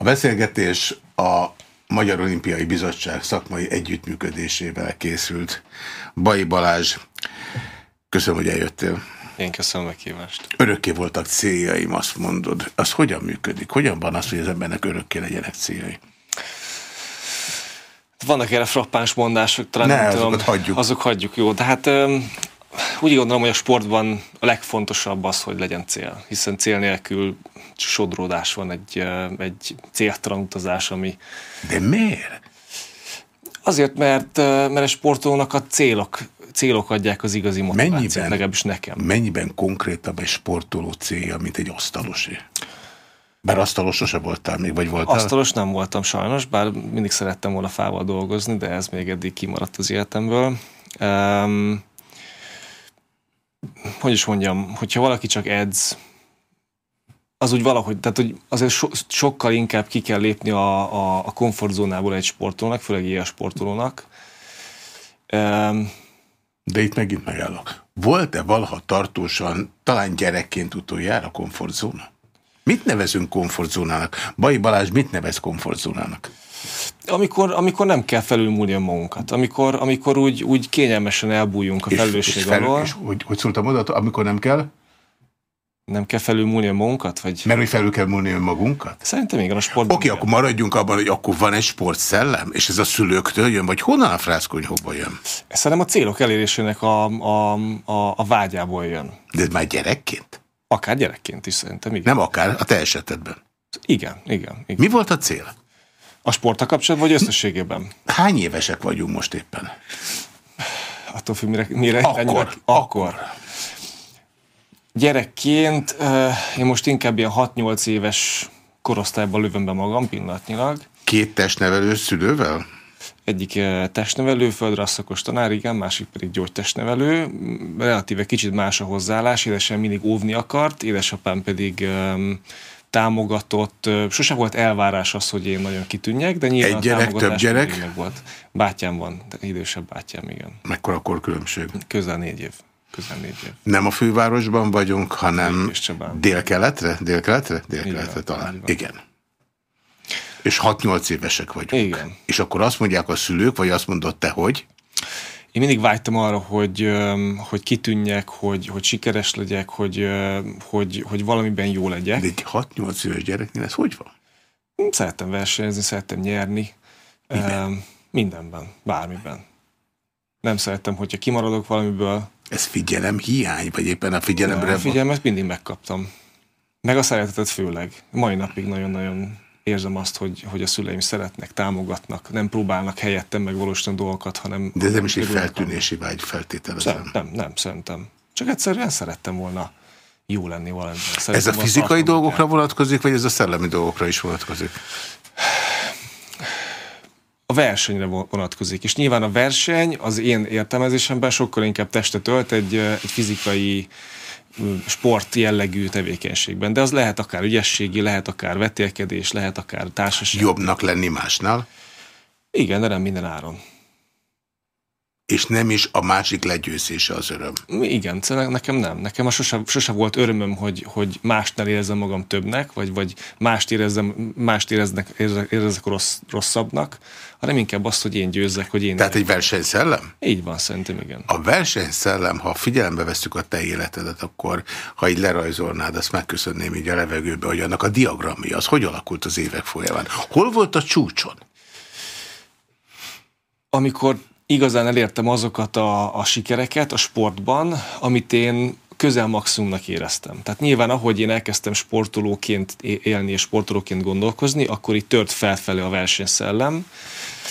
A beszélgetés a Magyar Olimpiai Bizottság szakmai együttműködésével készült. Bai Balázs, köszönöm, hogy eljöttél. Én köszönöm a kívást. Örökké voltak céljaim, azt mondod. Az hogyan működik? Hogyan van az, hogy az embernek örökké legyenek céljai? Vannak erre frappáns mondások, talán ne, nem azokat tudom, hagyjuk. Azok hagyjuk, jó. De hát úgy gondolom, hogy a sportban a legfontosabb az, hogy legyen cél. Hiszen cél nélkül sodródás van, egy, egy céltalan utazás, ami... De miért? Azért, mert, mert a sportolónak a célok, célok adják az igazi motivációt, Mennyiben, legalábbis nekem. Mennyiben konkrétabb egy sportoló célja, mint egy asztalosé? Bár asztalos sose voltál még, vagy voltál? Asztalos nem voltam sajnos, bár mindig szerettem volna fával dolgozni, de ez még eddig kimaradt az életemből. Um, hogy is mondjam, hogyha valaki csak edz, az úgy valahogy, tehát hogy azért so, sokkal inkább ki kell lépni a, a, a komfortzónából egy sportolónak, főleg ilyen sportolónak. Um, De itt megint megállok. Volt-e valaha tartósan, talán gyerekként utoljára komfortzóna? Mit nevezünk komfortzónának? Bai Balázs mit nevez komfortzónának? Amikor, amikor nem kell felülmúlni a magunkat, amikor, amikor úgy, úgy kényelmesen elbújunk a felelősség és, és fel, alól. És hogy, hogy szóltam oda, amikor nem kell? Nem kell felülmúlni a magunkat? Vagy... Mert hogy felül kell múlni önmagunkat? Szerintem igen, a sportban. Oké, okay, akkor maradjunk abban, hogy akkor van egy sportszellem, és ez a szülőktől jön, vagy honnan a frászkonyhóból jön? Szerintem a célok elérésének a, a, a, a vágyából jön. De ez már gyerekként? Akár gyerekként is szerintem, igen. Nem akár, a te esetedben. Igen, igen. igen. Mi volt a cél? A sporttal kapcsolatban, vagy összességében? Hány évesek vagyunk most éppen? Attól függ, mire... mire akkor, akkor. akkor. Gyerekként én most inkább ilyen 6-8 éves korosztályban lövöm be magam pillanatnyilag. Két testnevelő szülővel? Egyik testnevelő, földrasszakos tanár, igen, másik pedig gyógytestnevelő. Relatíve kicsit más a hozzáállás, édesem mindig óvni akart, édesapám pedig um, támogatott, sose volt elvárás az, hogy én nagyon kitűnjek, de nyilván Egy gyerek, több gyerek? Meg volt. Bátyám van, idősebb bátyám, igen. Mekkora a korkülönbség? Közel négy év. Közel négy év. Nem a fővárosban vagyunk, hanem délkeletre? Délkeletre? Délkeletre talán. Igen. És 6-8 évesek vagyunk. Igen. És akkor azt mondják a szülők, vagy azt mondod te, hogy? Én mindig vágytam arra, hogy, hogy kitűnjek, hogy, hogy sikeres legyek, hogy, hogy, hogy valamiben jó legyek. De egy 6-8 éves gyereknél ez hogy van? Szerettem versenyezni, szerettem nyerni. Miben? Mindenben, bármiben. Nem szerettem, hogyha kimaradok valamiből. Ez figyelem hiány, vagy éppen a figyelemre? A figyelmet mindig megkaptam. Meg a szeretetet főleg. Mai napig nagyon-nagyon érzem azt, hogy, hogy a szüleim szeretnek, támogatnak, nem próbálnak helyettem megvalósítani dolgokat, hanem... De ez nem is egy feltűnési vágy feltételezem. Nem, nem, nem, szerintem. Csak egyszerűen szerettem volna jó lenni valamiben. Ez a fizikai dolgokra vonatkozik, vagy ez a szellemi dolgokra is vonatkozik? A versenyre vonatkozik, és nyilván a verseny az én értelmezésemben sokkal inkább testet ölt egy, egy fizikai sport jellegű tevékenységben, de az lehet akár ügyességi, lehet akár vetélkedés, lehet akár társaság. Jobbnak lenni másnál? Igen, de nem minden áron. És nem is a másik legyőzése az öröm? Igen, nekem nem. Nekem a sose, sose volt örömöm, hogy, hogy másnál érezzem magam többnek, vagy, vagy mást, érezzem, mást éreznek, érezzek rossz, rosszabbnak, hanem inkább azt, hogy én győzzek, hogy én... Tehát egy versenyszellem? Így van, szerintem igen. A versenyszellem, ha figyelembe veszük a te életedet, akkor ha így lerajzolnád, azt megköszönném így a levegőbe, hogy annak a diagramja, az hogy alakult az évek folyamán? Hol volt a csúcson? Amikor igazán elértem azokat a, a sikereket a sportban, amit én közel maximumnak éreztem. Tehát nyilván, ahogy én elkezdtem sportolóként élni és sportolóként gondolkozni, akkor itt tört felfelé a versenyszellem,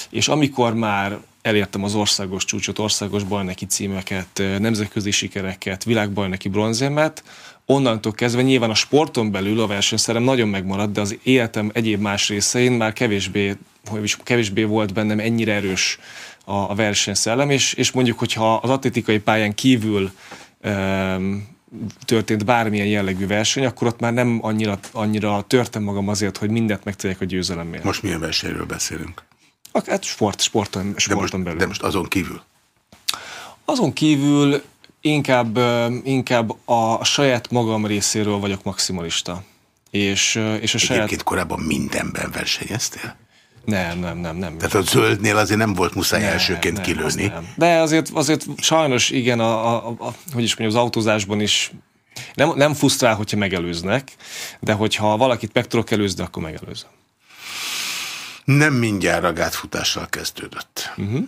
és amikor már elértem az országos csúcsot, országos bajnoki címeket, nemzetközi sikereket, világbajnoki bronzémet, onnantól kezdve nyilván a sporton belül a versenyszerem nagyon megmaradt, de az életem egyéb más részein már kevésbé, kevésbé volt bennem ennyire erős a, a versenyszellem, és, és mondjuk, hogyha az atlétikai pályán kívül um, történt bármilyen jellegű verseny, akkor ott már nem annyira, annyira törtem magam azért, hogy mindent megtegyek a győzelemért. Most milyen versenyről beszélünk? Hát sport, sporton, sporton de most, belül. De most azon kívül? Azon kívül inkább, inkább a saját magam részéről vagyok maximalista. És, és a Egyébként saját... korábban mindenben versenyeztél? Nem, nem, nem. nem Tehát a zöldnél azért nem volt muszáj nem, elsőként nem, kilőni. az Nem. De azért, azért sajnos igen, a, a, a, hogy is mondjam, az autózásban is nem, nem fusztrál, hogyha megelőznek, de hogyha valakit meg tudok előzni, akkor megelőzöm. Nem mindjárt a gátfutással kezdődött. Uh Mhm. -huh.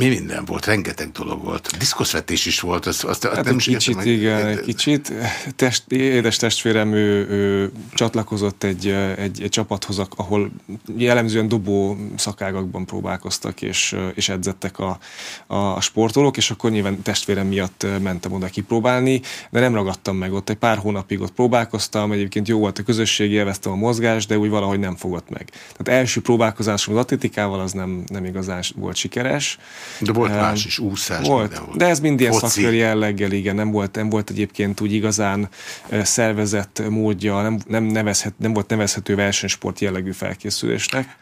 Mi minden volt, rengeteg dolog volt. Diszkoszvetés is volt. Azt, azt, Hát nem egy kicsit, meg... igen, egy kicsit. Test, édes testvérem, ő, ő csatlakozott egy, egy, egy csapathoz, ahol jellemzően dobó szakágakban próbálkoztak, és, és edzettek a, a sportolók, és akkor nyilván testvérem miatt mentem oda kipróbálni, de nem ragadtam meg ott. Egy pár hónapig ott próbálkoztam, egyébként jó volt a közösség, élveztem a mozgást, de úgy valahogy nem fogott meg. Tehát első próbálkozásom az atlétikával az nem, nem igazán volt sikeres, de volt más is, úszás, volt, volt. De ez mind ilyen szakköri jelleggel, igen, nem volt, nem volt egyébként úgy igazán szervezett módja, nem, nem, nevezhet, nem volt nevezhető versenysport jellegű felkészülésnek,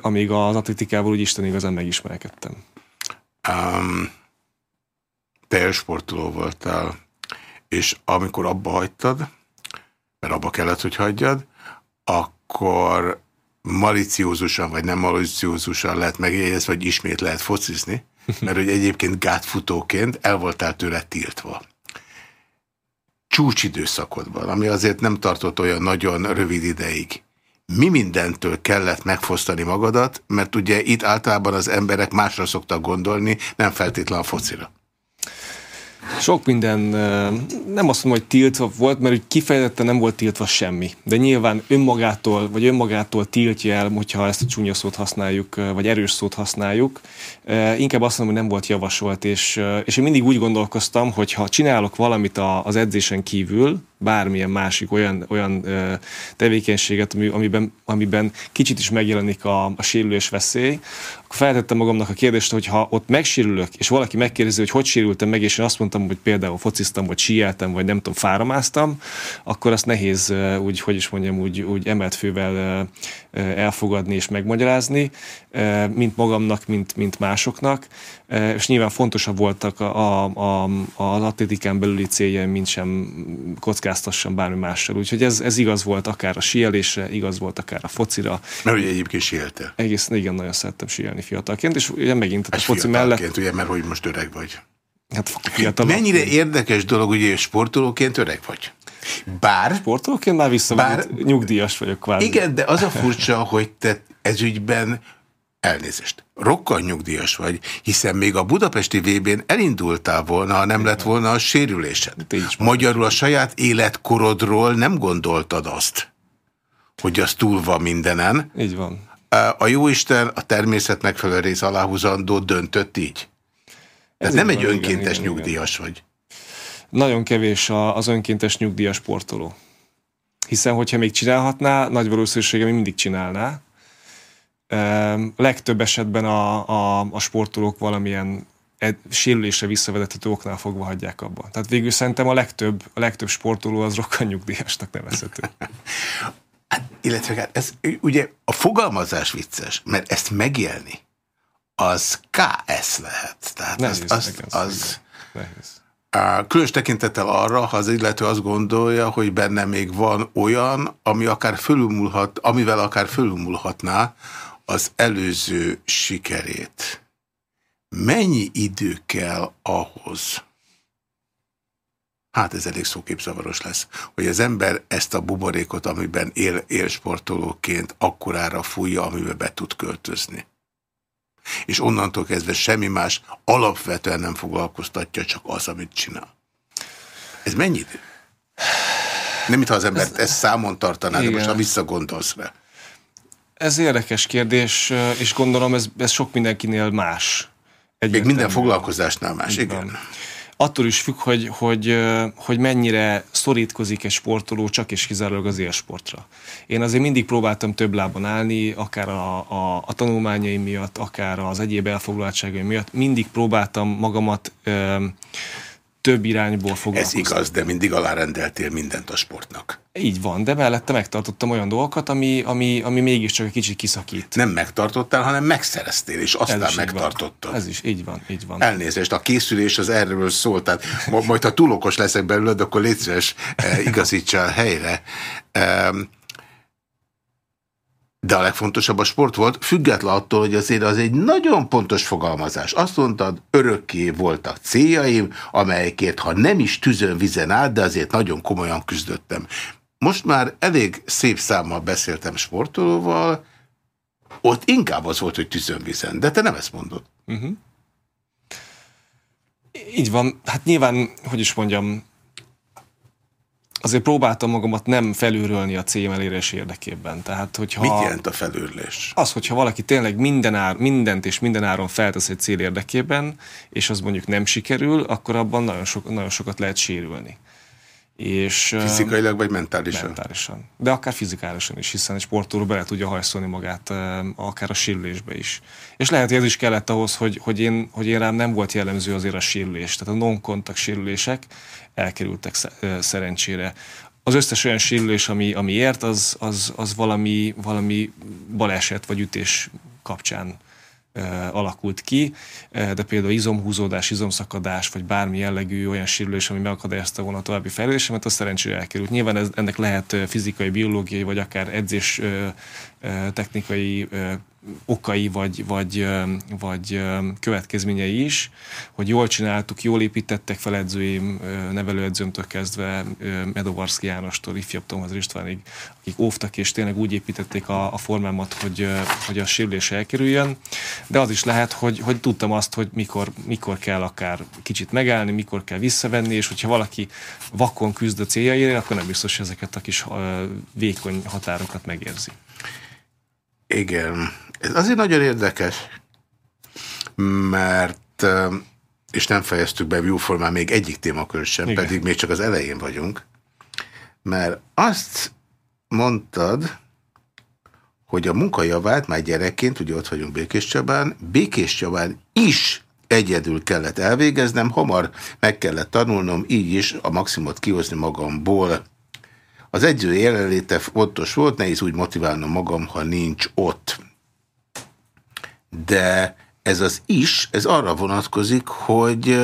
amíg az atlétikával úgy Isten igazán megismerkedtem. Um, te sportoló voltál, és amikor abba hagytad, mert abba kellett, hogy hagyjad, akkor maliciózusan, vagy nem maliciózusan lehet megjegyezve, hogy ismét lehet focizni, mert hogy egyébként gátfutóként el voltál tőle tiltva. Csúcsidőszakodban, ami azért nem tartott olyan nagyon rövid ideig. Mi mindentől kellett megfosztani magadat, mert ugye itt általában az emberek másra szoktak gondolni, nem feltétlen a focira. Sok minden, nem azt mondom, hogy tiltva volt, mert úgy kifejezetten nem volt tiltva semmi. De nyilván önmagától, vagy önmagától tiltja el, hogyha ezt a csúnya szót használjuk, vagy erős szót használjuk. Inkább azt mondom, hogy nem volt javasolt, és, és én mindig úgy gondolkoztam, hogy ha csinálok valamit az edzésen kívül, bármilyen másik olyan, olyan tevékenységet, amiben, amiben kicsit is megjelenik a, a sérülés veszély, akkor feltettem magamnak a kérdést, hogy ha ott megsérülök, és valaki megkérdezi, hogy hogy sérültem meg, és én azt mondtam, hogy például fociztam, vagy síeltem, vagy nem tudom, fáramáztam, akkor azt nehéz úgy, hogy is mondjam, úgy, úgy emelt fővel elfogadni és megmagyarázni, mint magamnak, mint, mint másoknak, és nyilván fontosabb voltak a, a, a, az atlétikán belüli céljaim, mint sem kockáztassam bármi mással. Úgyhogy ez, ez igaz volt akár a síelésre, igaz volt akár a focira. Mert ugye egyébként síeltél. Egész, igen, nagyon szerettem síelni fiatalként, és ugye megint a foci mellett... ugye, mert hogy most öreg vagy. Hát fiatal. Mennyire érdekes dolog, ugye sportolóként öreg vagy. Bár... Sportolóként már vissza, bár, nyugdíjas vagyok kvázi. Igen, de az a furcsa, hogy te ezügyben elnézést. Rokkal nyugdíjas vagy, hiszen még a budapesti VB-n elindultál volna, ha nem lett volna a sérülésed. Magyarul a saját életkorodról nem gondoltad azt, hogy az túl van mindenen. Így van. A jóisten a természet megfelelő rész aláhúzandó döntött így. Ez nem egy van, önkéntes igen, nyugdíjas igen. vagy. Nagyon kevés az önkéntes nyugdíjas sportoló. Hiszen, hogyha még csinálhatná, nagy valószínűsége még mindig csinálná. Legtöbb esetben a, a, a sportolók valamilyen sérülésre visszavezethető oknál fogva hagyják abba. Tehát végül szerintem a legtöbb, a legtöbb sportoló az rokkal nyugdíjasnak nevezhető. hát, illetve hát ez ugye a fogalmazás vicces, mert ezt megélni, az KS lehet. Tehát nehéz, az, az, nehéz, az nehéz. Különös tekintettel arra, ha az illető azt gondolja, hogy benne még van olyan, ami akár fölülmúlhat, amivel akár fölülmúlhatná az előző sikerét. Mennyi idő kell ahhoz, hát ez elég szóképzavaros lesz, hogy az ember ezt a buborékot, amiben él, él sportolóként, akkorára fújja, amiben be tud költözni. És onnantól kezdve semmi más alapvetően nem foglalkoztatja, csak az, amit csinál. Ez mennyi idő? Nem, mintha az ember ez, ezt számon tartaná, igen. de most ha visszagondolsz rá. Ez érdekes kérdés, és gondolom ez, ez sok mindenkinél más. Még minden foglalkozásnál más, igen. igen. Attól is függ, hogy, hogy, hogy mennyire szorítkozik egy sportoló csak és kizárólag az élsportra. Én azért mindig próbáltam több lábon állni, akár a, a, a tanulmányaim miatt, akár az egyéb elfoglaltságaim miatt. Mindig próbáltam magamat ö, több irányból foglalkoztam. Ez igaz, de mindig alárendeltél mindent a sportnak. Így van, de mellette megtartottam olyan dolgokat, ami, ami, ami mégiscsak egy kicsit kiszakít. Nem megtartottál, hanem megszereztél, és aztán megtartottad. Ez is, így van, így van. Elnézést, a készülés az erről szól, tehát majd ha túl okos leszek belőled, akkor légy szíves, eh, igazítsál helyre. De a legfontosabb a sport volt, független attól, hogy azért az egy nagyon pontos fogalmazás. Azt mondtad, örökké voltak céljaim, amelyekért, ha nem is tüzön vizen át, de azért nagyon komolyan küzdöttem. Most már elég szép számmal beszéltem sportolóval, ott inkább az volt, hogy tüzön vizen, de te nem ezt mondod. Uh mhm. -huh. Így van, hát nyilván, hogy is mondjam, azért próbáltam magamat nem felülrölni a cím elérés érdekében. Tehát, hogyha Mit jelent a felülés? Az, hogyha valaki tényleg minden ár, mindent és minden áron feltesz egy cél érdekében, és az mondjuk nem sikerül, akkor abban nagyon, so, nagyon sokat lehet sérülni. És, Fizikailag vagy mentálisan? Mentálisan. De akár fizikálisan is, hiszen egy sportoló bele tudja hajszolni magát akár a sérülésbe is. És lehet, hogy ez is kellett ahhoz, hogy, hogy, én, hogy én rám nem volt jellemző azért a sérülés. Tehát a non-kontakt sérülések elkerültek szerencsére. Az összes olyan sérülés, ami, ami ért, az, az, az valami, valami baleset vagy ütés kapcsán alakult ki, de például izomhúzódás, izomszakadás, vagy bármi jellegű olyan sérülés, ami megakadályozta volna a további fejlődésemet, az szerencsére elkerült. Nyilván ez, ennek lehet fizikai, biológiai, vagy akár edzés technikai okai vagy, vagy, vagy következményei is, hogy jól csináltuk, jól építettek fel edzőim, nevelőedzőmtől kezdve Medovarszki Jánostól, ifjabb Tomaz Istvánig, akik óvtak és tényleg úgy építették a, a formámat, hogy, hogy a sérülés elkerüljön, de az is lehet, hogy, hogy tudtam azt, hogy mikor, mikor kell akár kicsit megállni, mikor kell visszavenni, és hogyha valaki vakon küzd a céljaira, akkor nem biztos, hogy ezeket a kis vékony határokat megérzi. Igen. Ez azért nagyon érdekes, mert, és nem fejeztük be jóformán még egyik témakör sem, Igen. pedig még csak az elején vagyunk, mert azt mondtad, hogy a munkajavát már gyerekként, ugye ott vagyunk Békés Csabán, Békés Csabán is egyedül kellett elvégeznem, hamar meg kellett tanulnom, így is a maximumot kihozni magamból. Az edző jelenléte fontos volt, nehéz úgy motiválnom magam, ha nincs ott. De ez az is, ez arra vonatkozik, hogy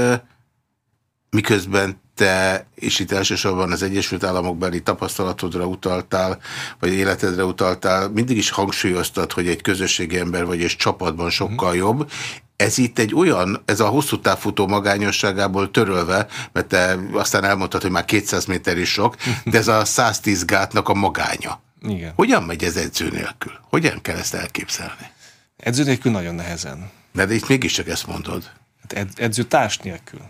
miközben te, és itt elsősorban az Egyesült Államok beli tapasztalatodra utaltál, vagy életedre utaltál, mindig is hangsúlyoztad, hogy egy közösségi ember vagy, és csapatban sokkal mm. jobb. Ez itt egy olyan, ez a hosszú távfutó magányosságából törölve, mert te aztán elmondtad, hogy már 200 méter is sok, de ez a 110 gátnak a magánya. Igen. Hogyan megy ez edző nélkül? Hogyan kell ezt elképzelni? Edző nélkül nagyon nehezen. De, de itt mégiscsak ezt mondod. Hát ed, edző társ nélkül.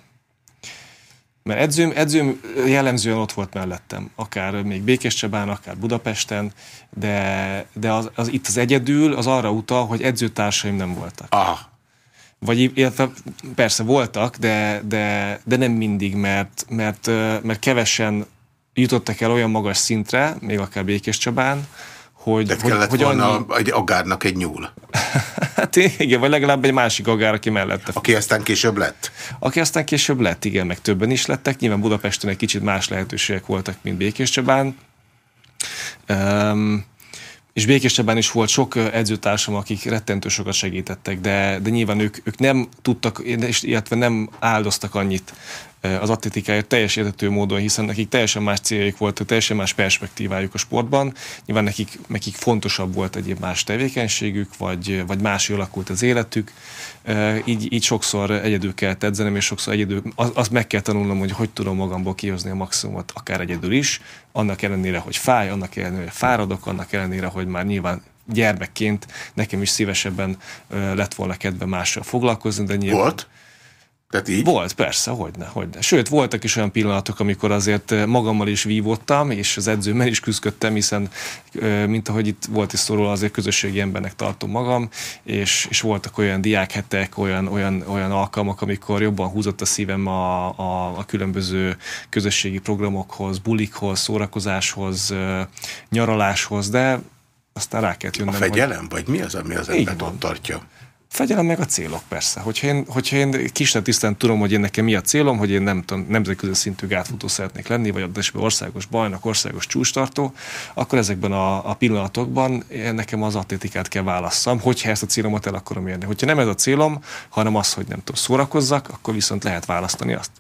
Mert edzőm, edzőm jellemzően ott volt mellettem, akár még Békés Csabán, akár Budapesten, de, de az, az, itt az egyedül az arra utal, hogy edzőtársaim nem voltak. Aha. Vagy illetve persze voltak, de, de, de nem mindig, mert, mert, mert kevesen jutottak el olyan magas szintre, még akár Békés Csabán, hogy, Tehát hogy, kellett hogy volna annyi... egy agárnak egy nyúl. hát igen, vagy legalább egy másik agár, aki mellette. Aki aztán később lett? Aki aztán később lett, igen, meg többen is lettek. Nyilván Budapesten egy kicsit más lehetőségek voltak, mint Békés Csabán. Um, és Békés Csabán is volt sok edzőtársam, akik rettentő sokat segítettek, de, de nyilván ők, ők nem tudtak, illetve nem áldoztak annyit az atletikáért teljes értető módon, hiszen nekik teljesen más céljaik voltak, teljesen más perspektívájuk a sportban. Nyilván nekik, nekik fontosabb volt egyéb más tevékenységük, vagy, vagy más alakult az életük. Így, így sokszor egyedül kell edzenem, és sokszor egyedül, az, azt meg kell tanulnom, hogy hogy tudom magamból kihozni a maximumot, akár egyedül is, annak ellenére, hogy fáj, annak ellenére, hogy fáradok, annak ellenére, hogy már nyilván gyermekként nekem is szívesebben lett volna kedve mással foglalkozni, de nyilván... Volt? Tehát így? Volt, persze, hogyne, hogyne. Sőt, voltak is olyan pillanatok, amikor azért magammal is vívottam, és az edzőmmel is küzdöttem, hiszen, mint ahogy itt volt is szó azért közösségi embernek tartom magam, és, és voltak olyan diákhetek, olyan, olyan, olyan alkalmak, amikor jobban húzott a szívem a, a, a különböző közösségi programokhoz, bulikhoz, szórakozáshoz, nyaraláshoz, de aztán rá kellett jönnöm. A fegyelem, hogy... vagy mi az, ami az embert ott tartja? Fegyelem meg a célok, persze. Hogyha én, hogyha én kisebb tisztán tudom, hogy én nekem mi a célom, hogy én nem tudom, nemzetközi szintű gátfutó szeretnék lenni, vagy a országos bajnak, országos csústartó, akkor ezekben a, a pillanatokban nekem az atlétikát kell válasszam, hogyha ezt a célomat el akarom érni. Hogyha nem ez a célom, hanem az, hogy nem tudom, szórakozzak, akkor viszont lehet választani azt.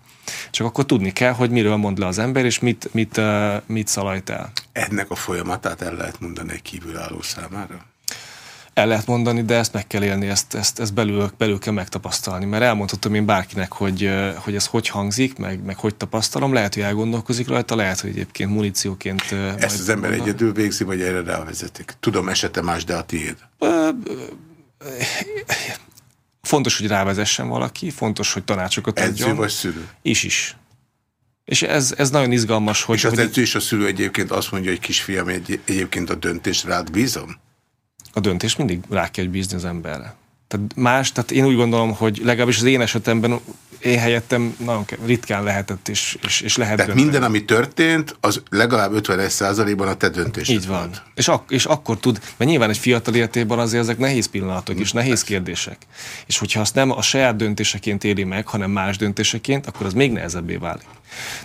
Csak akkor tudni kell, hogy miről mond le az ember, és mit, mit, mit szalajt el. Ennek a folyamatát el lehet mondani egy kívülálló számára? El lehet mondani, de ezt meg kell élni, ezt, ezt, ezt belül, belül kell megtapasztalni. Mert elmondhatom én bárkinek, hogy, hogy ez hogy hangzik, meg, meg hogy tapasztalom, lehet, hogy elgondolkozik rajta, lehet, hogy egyébként munícióként... Ezt az ember mondani. egyedül végzi, vagy erre rávezetik? Tudom, esete más, de a tiéd. Fontos, hogy rávezessen valaki, fontos, hogy tanácsokat adjon. Edző vagy szülő? Is is. És ez, ez nagyon izgalmas, hogy... És az hogy edző és a szülő egyébként azt mondja, hogy kisfiam, egy, egyébként a döntés rád bízom? A döntés mindig rá kell bízni az emberre. Tehát más, tehát én úgy gondolom, hogy legalábbis az én esetemben én helyettem nagyon ritkán lehetett, és, és, és lehet Tehát dönteni. minden, ami történt, az legalább 51%-ban a te döntés. Így van. Volt. És, ak és akkor tud, mert nyilván egy fiatal életében azért ezek nehéz pillanatok és nehéz kérdések. És hogyha azt nem a saját döntéseként éli meg, hanem más döntéseként, akkor az még nehezebbé válik.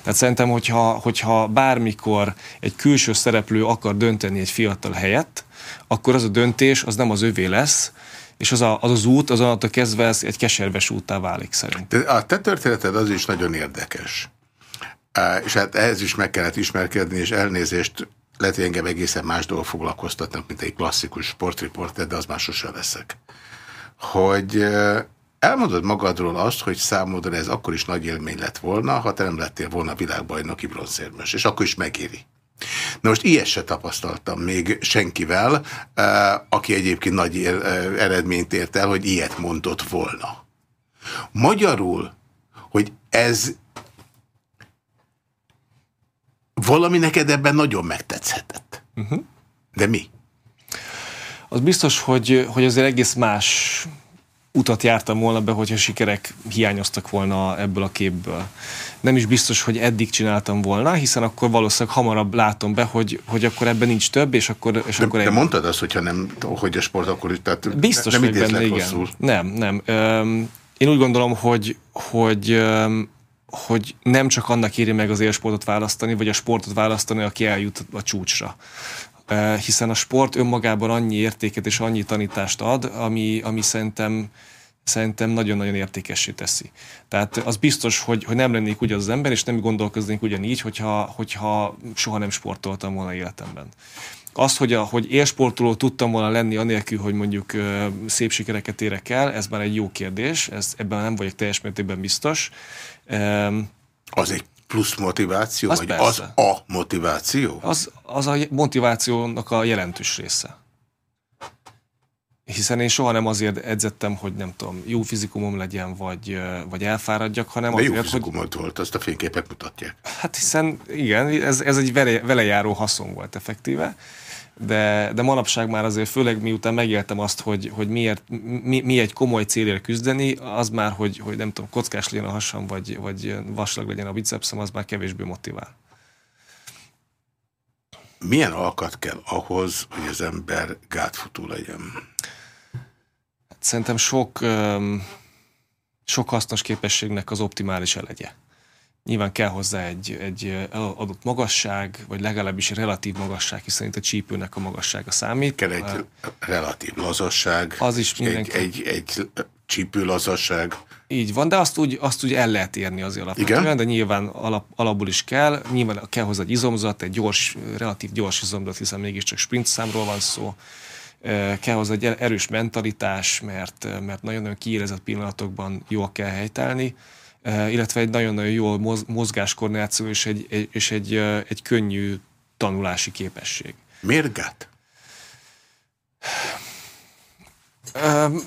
Tehát szerintem, hogyha, hogyha bármikor egy külső szereplő akar dönteni egy fiatal helyett, akkor az a döntés az nem az övé lesz, és az, a, az az út az onnantól kezdve ez egy keserves úttá válik szerint. A te történeted az is nagyon érdekes. És hát ehhez is meg kellett ismerkedni, és elnézést lehet, hogy engem egészen más dolgok foglalkoztatnak, mint egy klasszikus sportriporter, de az már sosem leszek. Hogy elmondod magadról azt, hogy számodra ez akkor is nagy élmény lett volna, ha te nem lettél volna világbajnoki bronzérmes, és akkor is megéri. Na most ilyet se tapasztaltam még senkivel, eh, aki egyébként nagy eh, eredményt ért el, hogy ilyet mondott volna. Magyarul, hogy ez valami neked ebben nagyon megtetszhetett. Uh mhm. -huh. De mi? Az biztos, hogy, hogy azért egész más utat jártam volna be, hogyha sikerek hiányoztak volna ebből a képből. Nem is biztos, hogy eddig csináltam volna, hiszen akkor valószínűleg hamarabb látom be, hogy, hogy akkor ebben nincs több, és akkor... És de, akkor de egy... mondtad azt, hogyha nem, hogy a sport akkor tehát biztos nem benne, igen. Rosszul. Nem, nem. Én úgy gondolom, hogy, hogy hogy nem csak annak éri meg az élsportot választani, vagy a sportot választani, aki eljut a csúcsra, hiszen a sport önmagában annyi értéket és annyi tanítást ad, ami, ami szerintem szerintem nagyon-nagyon értékessé teszi. Tehát az biztos, hogy, hogy nem lennék úgy az ember, és nem gondolkoznék ugyanígy, hogyha, hogyha soha nem sportoltam volna életemben. Az, hogy, a, hogy élsportoló tudtam volna lenni anélkül, hogy mondjuk szép sikereket érek el, ez már egy jó kérdés, ez, ebben nem vagyok teljes mértékben biztos. Az egy plusz motiváció, az vagy persze. az a motiváció? Az, az a motivációnak a jelentős része. Hiszen én soha nem azért edzettem, hogy nem tudom, jó fizikumom legyen, vagy, vagy elfáradjak, hanem De azért, jó fizikumot hogy... volt, azt a fényképek mutatják. Hát hiszen igen, ez, ez egy vele, vele járó haszon volt effektíve de, de manapság már azért főleg miután megéltem azt, hogy, hogy miért, mi, mi egy komoly célért küzdeni, az már, hogy, hogy nem tudom, kockás legyen a hasam, vagy, vagy vaslag legyen a bicepszem, az már kevésbé motivál. Milyen alkat kell ahhoz, hogy az ember gátfutó legyen? Szerintem sok, sok hasznos képességnek az optimális elegye. Nyilván kell hozzá egy, egy adott magasság, vagy legalábbis relatív magasság, hiszen itt a csípőnek a magassága számít. Kell egy relatív lazasság. Az is mindenki. Egy, egy, egy csípő lazasság. Így van, de azt úgy, azt úgy el lehet érni az alapvetően, Igen? de nyilván alap, alapból is kell. Nyilván kell hozzá egy izomzat, egy gyors, relatív gyors izomzat, hiszen mégiscsak sprint számról van szó. Kell hozzá egy erős mentalitás, mert, mert nagyon-nagyon kiérezett pillanatokban jól kell helytállni illetve egy nagyon-nagyon jó mozgáskoordináció és egy, egy, és egy, egy könnyű tanulási képesség. Miért gát? Um,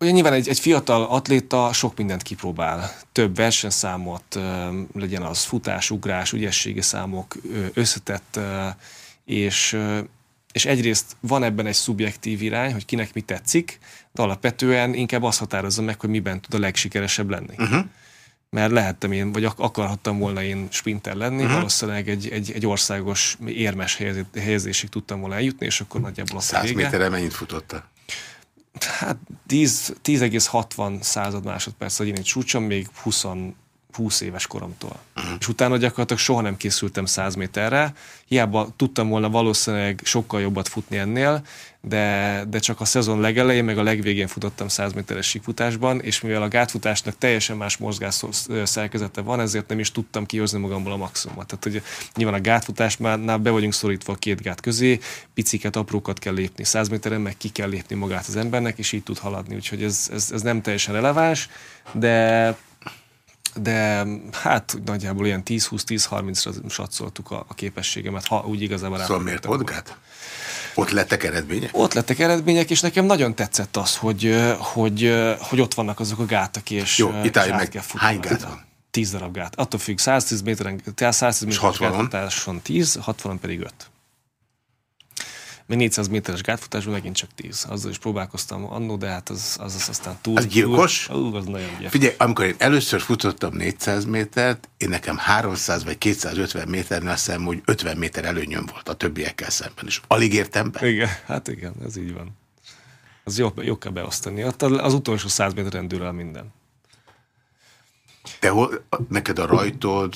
Ugye nyilván egy, egy fiatal atléta sok mindent kipróbál. Több versenyszámot, legyen az futás, ugrás, ügyességi számok, összetett, és, és egyrészt van ebben egy szubjektív irány, hogy kinek mi tetszik, de alapvetően inkább azt határozza meg, hogy miben tud a legsikeresebb lenni. Uh-huh. Mert lehettem én, vagy akarhattam volna én sprinter lenni, uh-huh. valószínűleg egy, egy, egy országos érmes helyezésig tudtam volna eljutni, és akkor nagyjából a 100 méterre mennyit futotta? Hát 10,60 század másodperc legyen egy csúcsom, még 20 20 éves koromtól. Uh-huh. És utána gyakorlatilag soha nem készültem 100 méterre, hiába tudtam volna valószínűleg sokkal jobbat futni ennél, de, de csak a szezon legelején, meg a legvégén futottam 100 méteres síkfutásban, és mivel a gátfutásnak teljesen más mozgás szerkezete van, ezért nem is tudtam kihozni magamból a maximumot. Tehát, hogy nyilván a gátfutásnál be vagyunk szorítva a két gát közé, piciket, aprókat kell lépni 100 méteren, meg ki kell lépni magát az embernek, és így tud haladni. Úgyhogy ez, ez, ez nem teljesen releváns, de de hát nagyjából ilyen 10-20-10-30-ra satszoltuk a, a képességemet, ha úgy igazából Szóval miért Podgát? Ott lettek eredmények? Ott lettek eredmények, és nekem nagyon tetszett az, hogy, hogy, hogy ott vannak azok a gátak, és Jó, itt állj meg, hány gát van? 10 darab gát. Attól függ, 110 méteren, 110 méteres gátatáson 10, 60 pedig 5 még 400 méteres gátfutásban megint csak 10. Azzal is próbálkoztam annó, de hát az, az, az aztán túl... Az gyilkos? Túl, az nagyon gyilkos. Figyelj, amikor én először futottam 400 métert, én nekem 300 vagy 250 méternél azt hiszem, hogy 50 méter előnyöm volt a többiekkel szemben is. Alig értem be? Igen, hát igen, ez így van. Az jó, jó kell beosztani. Az utolsó 100 méteren dől el minden. Te hol, neked a rajtod,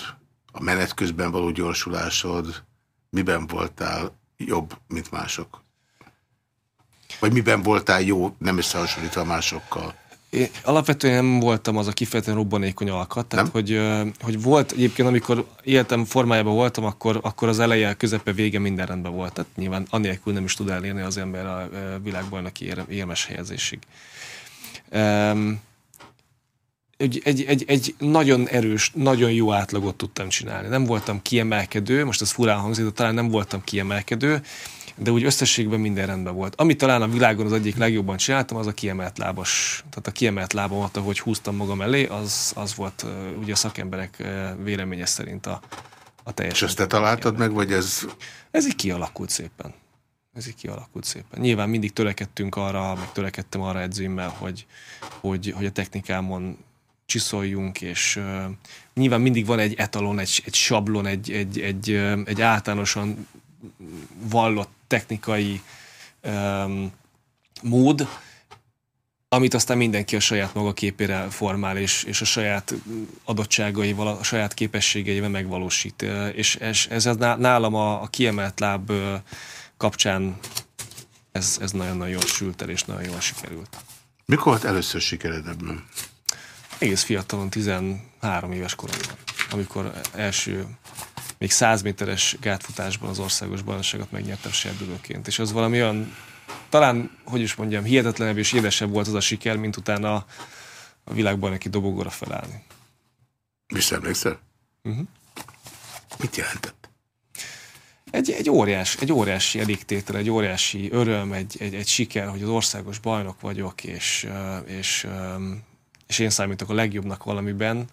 a menet közben való gyorsulásod, miben voltál jobb, mint mások? Vagy miben voltál jó, nem összehasonlítva másokkal? Én alapvetően nem voltam az a kifejezetten robbanékony alkat, tehát hogy, hogy volt egyébként, amikor életem formájában voltam, akkor, akkor az eleje, közepe, vége minden rendben volt. Tehát nyilván anélkül nem is tud elérni az ember a világbajnoki érmes helyezésig. Um, egy, egy, egy, egy nagyon erős, nagyon jó átlagot tudtam csinálni. Nem voltam kiemelkedő, most ez furán hangzik, de talán nem voltam kiemelkedő, de úgy összességben minden rendben volt. Ami talán a világon az egyik legjobban csináltam, az a kiemelt lábas, tehát a kiemelt lábamat, ahogy húztam magam elé, az, az volt ugye a szakemberek véleménye szerint a, a teljes. És ezt te találtad meg, vagy ez? Ez így kialakult szépen. Ez így kialakult szépen. Nyilván mindig törekedtünk arra, meg törekedtem arra edzőimmel, hogy, hogy, hogy a technikámon csiszoljunk, és uh, nyilván mindig van egy etalon, egy, egy sablon, egy, egy, egy, uh, egy általánosan vallott technikai um, mód, amit aztán mindenki a saját maga képére formál, és, és a saját adottságaival, a saját képességeivel megvalósít. És ez, ez nálam a, a kiemelt láb kapcsán ez, ez nagyon-nagyon jól sült el, és nagyon jól sikerült. Mikor volt először sikered ebben? Egész fiatalon, 13 éves koromban, amikor első, még 100 méteres gátfutásban az országos bajnokságot megnyertem serdülőként. És az valami olyan, talán, hogy is mondjam, hihetetlenebb és édesebb volt az a siker, mint utána a, a világbajnoki dobogóra felállni. Visszaemlékszel? Uh-huh. Mit jelentett? Egy, egy, óriás, egy óriási elégtétel, egy óriási öröm, egy, egy, egy siker, hogy az országos bajnok vagyok, és, és és én számítok a legjobbnak valamiben,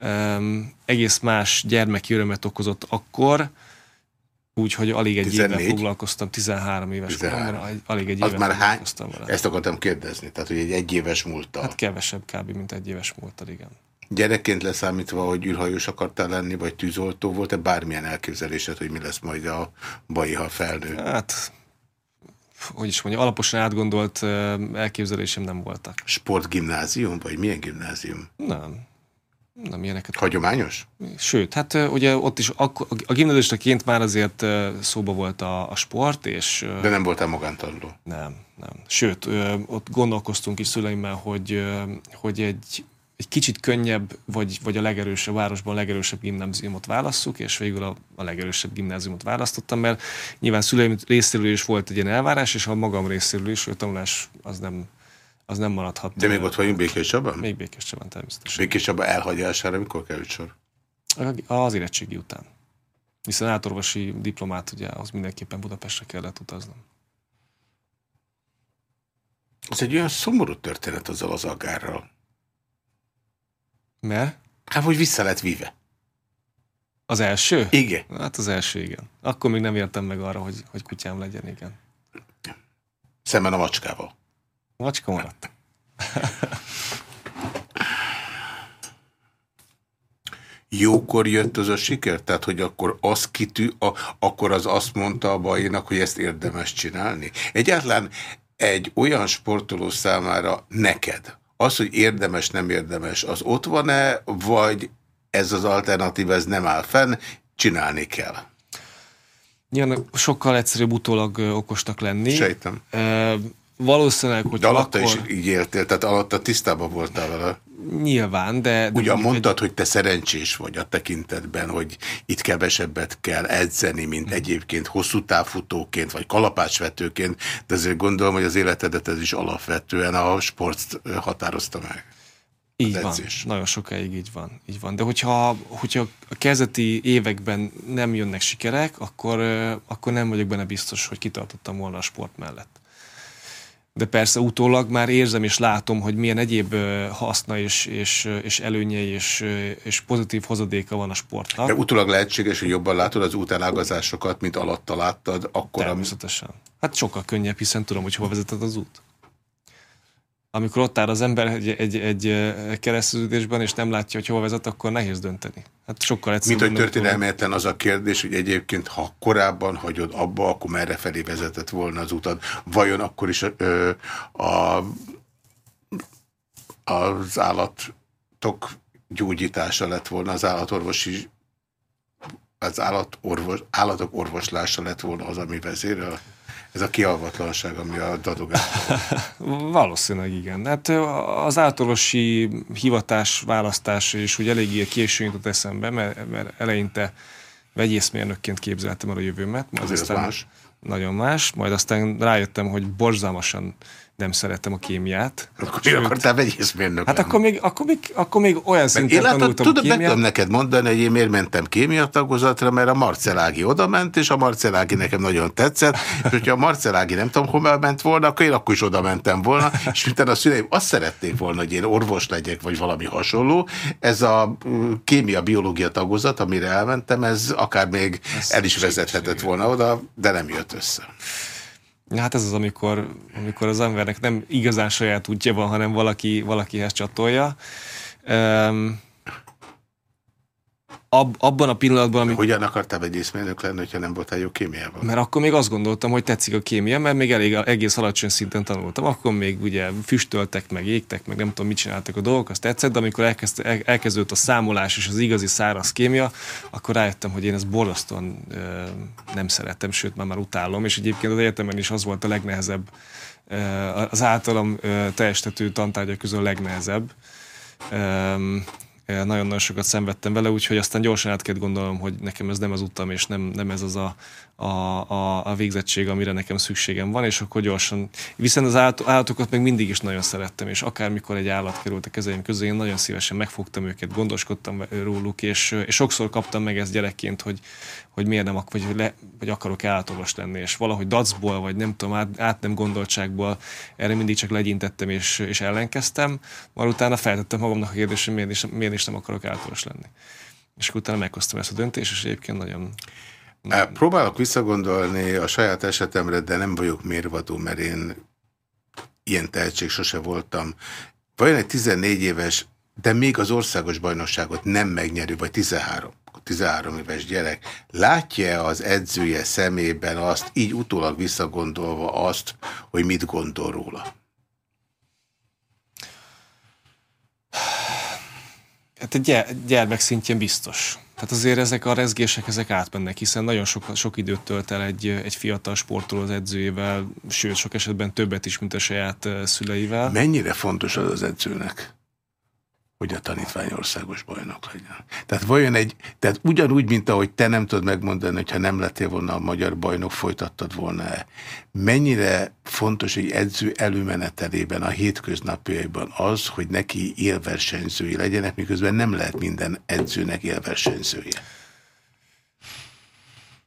um, egész más gyermeki örömet okozott akkor, úgyhogy alig egy 14? éve foglalkoztam, 13 éves 13. koromban, alig egy éve már hány? vele. Ezt akartam kérdezni, tehát hogy egy egyéves múlttal. Hát kevesebb kb. mint egy éves múlttal, igen. Gyerekként leszámítva, hogy űrhajós akartál lenni, vagy tűzoltó volt-e bármilyen elképzelésed, hogy mi lesz majd a baj, ha felnő? Hát hogy is mondja, alaposan átgondolt elképzelésem nem voltak. Sportgimnázium, vagy milyen gimnázium? Nem. Nem ilyeneket. Hagyományos? Sőt, hát ugye ott is a, a gimnazistaként már azért szóba volt a, a sport, és... De nem voltál magántanuló? Nem, nem. Sőt, ott gondolkoztunk is szüleimmel, hogy, hogy egy egy kicsit könnyebb, vagy, vagy a legerősebb városban a legerősebb gimnáziumot válasszuk, és végül a, a legerősebb gimnáziumot választottam, mert nyilván szüleim részéről is volt egy ilyen elvárás, és a magam részéről is, hogy a tanulás az nem, az nem maradhat. De még ott vagyunk Békés Csabán? Még Békés Csabán természetesen. Békés Csaba elhagyására mikor került sor? Az érettségi után. Hiszen átorvosi diplomát ugye az mindenképpen Budapestre kellett utaznom. Ez egy olyan szomorú történet azzal az agárral. Mert? Hát, hogy vissza lett vive. Az első? Igen. Hát az első, igen. Akkor még nem értem meg arra, hogy, hogy kutyám legyen, igen. Szemben a macskával. A macska maradt. Jókor jött az a siker? Tehát, hogy akkor az kitű, a, akkor az azt mondta a bajénak, hogy ezt érdemes csinálni? Egyáltalán egy olyan sportoló számára neked, az, hogy érdemes, nem érdemes, az ott van-e, vagy ez az alternatív, ez nem áll fenn, csinálni kell? Nyilván sokkal egyszerűbb utólag okostak lenni. Sejtem. E, valószínűleg, hogy De alatta akkor... is így éltél, tehát alatta tisztában voltál vele. Nyilván, de... de Ugyan mondtad, egy... hogy te szerencsés vagy a tekintetben, hogy itt kevesebbet kell edzeni, mint hmm. egyébként hosszú távfutóként, vagy kalapácsvetőként, de azért gondolom, hogy az életedet ez is alapvetően a sport határozta meg. Így van, nagyon sokáig így van. Így van. De hogyha, hogyha a kezdeti években nem jönnek sikerek, akkor, akkor nem vagyok benne biztos, hogy kitartottam volna a sport mellett de persze utólag már érzem és látom, hogy milyen egyéb haszna és, és, és előnyei és, és pozitív hozadéka van a sportnak. De utólag lehetséges, hogy jobban látod az utánágazásokat, mint alatta láttad? Akkor Természetesen. Hát sokkal könnyebb, hiszen tudom, hogy hova vezetett az út amikor ott áll az ember egy, egy, egy kereszteződésben, és nem látja, hogy hova vezet, akkor nehéz dönteni. Hát sokkal egyszerűbb. Mint hogy történelmetlen az a kérdés, hogy egyébként, ha korábban hagyod abba, akkor merre felé vezetett volna az utad. Vajon akkor is ö, a, az állatok gyógyítása lett volna, az állatorvosi az állatorvos, állatok orvoslása lett volna az, ami vezérel? Ez a kialvatlanság, ami a dadogás. Valószínűleg igen. Hát az általosi hivatás választás is úgy eléggé későn jutott eszembe, mert, mert eleinte vegyészmérnökként képzeltem el a jövőmet. Azért aztán más. Nagyon más. Majd aztán rájöttem, hogy borzalmasan nem szerettem a kémiát. Akkor mi akartál vegyészmérnök Hát akkor még, akkor, még, akkor még olyan szinten én tanultam tudom, kémiát. tudom neked mondani, hogy én miért mentem kémiatagozatra, mert a Marcelági oda ment, és a Marcelági nekem nagyon tetszett, és hogyha a Marcelági nem tudom, hol ment volna, akkor én akkor is oda mentem volna, és utána a szüleim azt szerették volna, hogy én orvos legyek, vagy valami hasonló. Ez a kémia-biológia tagozat, amire elmentem, ez akár még ez el is vezethetett volna oda, de nem jött össze. Hát ez az, amikor, amikor az embernek nem igazán saját útja van, hanem valaki, valakihez csatolja. Um, ab, abban a pillanatban, amikor... Hogyan akartál vegyészmérnök lenni, hogyha nem voltál jó kémiában? Mert akkor még azt gondoltam, hogy tetszik a kémia, mert még elég egész alacsony szinten tanultam. Akkor még ugye füstöltek, meg égtek, meg nem tudom, mit csináltak a dolgok, azt tetszett, de amikor elkezd, elkezdődött a számolás és az igazi száraz kémia, akkor rájöttem, hogy én ezt borzasztóan nem szerettem, sőt már már utálom, és egyébként az egyetemen is az volt a legnehezebb, az általam teljestető tantárgyak közül a legnehezebb nagyon-nagyon sokat szenvedtem vele, úgyhogy aztán gyorsan át kellett gondolnom, hogy nekem ez nem az utam, és nem, nem ez az a, a, a, a végzettség, amire nekem szükségem van, és akkor gyorsan. Viszont az állatokat meg mindig is nagyon szerettem, és akármikor egy állat került a kezeim közé, én nagyon szívesen megfogtam őket, gondoskodtam róluk, és, és sokszor kaptam meg ezt gyerekként, hogy, hogy miért nem, vagy, le, vagy akarok állatorvos lenni, és valahogy dacból, vagy nem tudom, át, át nem gondoltságból erre mindig csak legyintettem, és, és ellenkeztem, majd utána feltettem magamnak a kérdést, hogy miért is, miért is nem akarok állatorvos lenni. És akkor utána meghoztam ezt a döntést, és egyébként nagyon, Próbálok visszagondolni a saját esetemre, de nem vagyok mérvadó, mert én ilyen tehetség sose voltam. Vajon egy 14 éves, de még az országos bajnokságot nem megnyerő, vagy 13, 13 éves gyerek, látja az edzője szemében azt, így utólag visszagondolva azt, hogy mit gondol róla? Hát egy gyermek szintjén biztos. Tehát azért ezek a rezgések, ezek átmennek, hiszen nagyon sok, sok időt tölt el egy, egy fiatal sportoló az edzőjével, sőt, sok esetben többet is, mint a saját szüleivel. Mennyire fontos az az edzőnek? Hogy a tanítvány országos bajnok legyen. Tehát vajon egy, tehát ugyanúgy, mint ahogy te nem tudod megmondani, hogyha nem lettél volna a magyar bajnok, folytattad volna-e. Mennyire fontos egy edző előmenetelében, a hétköznapjaiban az, hogy neki élversenyzői legyenek, miközben nem lehet minden edzőnek élversenyzője.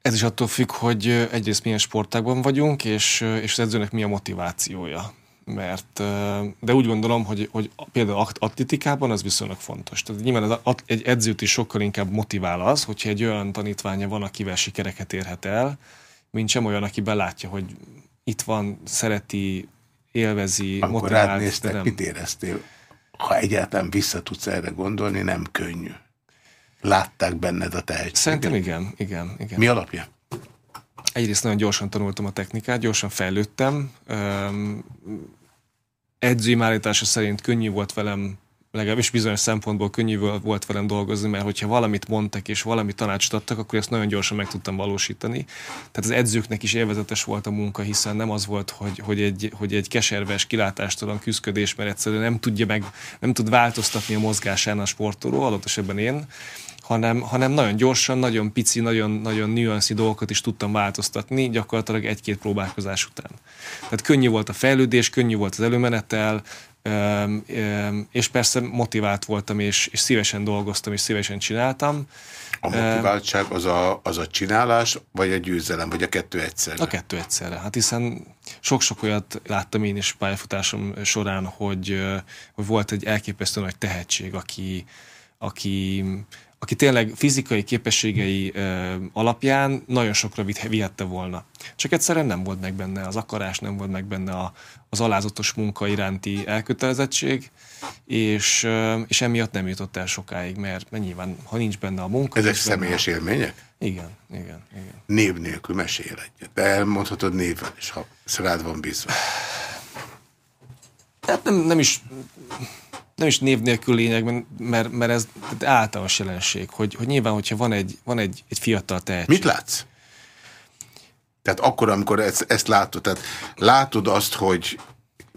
Ez is attól függ, hogy egyrészt milyen sportágban vagyunk, és, és az edzőnek mi a motivációja mert de úgy gondolom, hogy, hogy például atletikában az viszonylag fontos. Tehát nyilván az, egy edzőt is sokkal inkább motivál az, hogyha egy olyan tanítványa van, akivel sikereket érhet el, mint sem olyan, aki belátja, hogy itt van, szereti, élvezi, Amikor motivál. Akkor néztek, nem... mit éreztél? Ha egyáltalán vissza tudsz erre gondolni, nem könnyű. Látták benned a tehetséget. Szerintem igen, igen, igen. Mi alapja? Egyrészt nagyon gyorsan tanultam a technikát, gyorsan fejlődtem. Edzői állítása szerint könnyű volt velem legalábbis bizonyos szempontból könnyű volt velem dolgozni, mert hogyha valamit mondtak és valami tanácsot adtak, akkor ezt nagyon gyorsan meg tudtam valósítani. Tehát az edzőknek is élvezetes volt a munka, hiszen nem az volt, hogy, hogy, egy, hogy egy keserves, kilátástalan küzdködés, mert egyszerűen nem tudja meg, nem tud változtatni a mozgásán a sportoló, adott esetben én, hanem, hanem nagyon gyorsan, nagyon pici, nagyon, nagyon nüanszi dolgokat is tudtam változtatni, gyakorlatilag egy-két próbálkozás után. Tehát könnyű volt a fejlődés, könnyű volt az előmenetel, és persze motivált voltam, és, és szívesen dolgoztam, és szívesen csináltam. A motiváltság az a, az a csinálás, vagy a győzelem, vagy a kettő egyszerre? A kettő egyszerre. Hát hiszen sok-sok olyat láttam én is pályafutásom során, hogy, hogy volt egy elképesztő nagy tehetség, aki, aki aki tényleg fizikai képességei ö, alapján nagyon sokra vihette volna. Csak egyszerűen nem volt meg benne az akarás, nem volt meg benne a, az alázatos munka iránti elkötelezettség, és, ö, és emiatt nem jutott el sokáig, mert, nyilván, ha nincs benne a munka... Ezek személyes benne, élmények? Igen, igen, igen. Név nélkül mesél egyet, de elmondhatod névvel is, ha rád van bízva. Hát nem, nem is nem is név nélkül lényeg, mert, mert ez általános jelenség, hogy, hogy nyilván, hogyha van egy, van egy, egy fiatal tehetség. Mit látsz? Tehát akkor, amikor ezt, ezt látod, tehát látod azt, hogy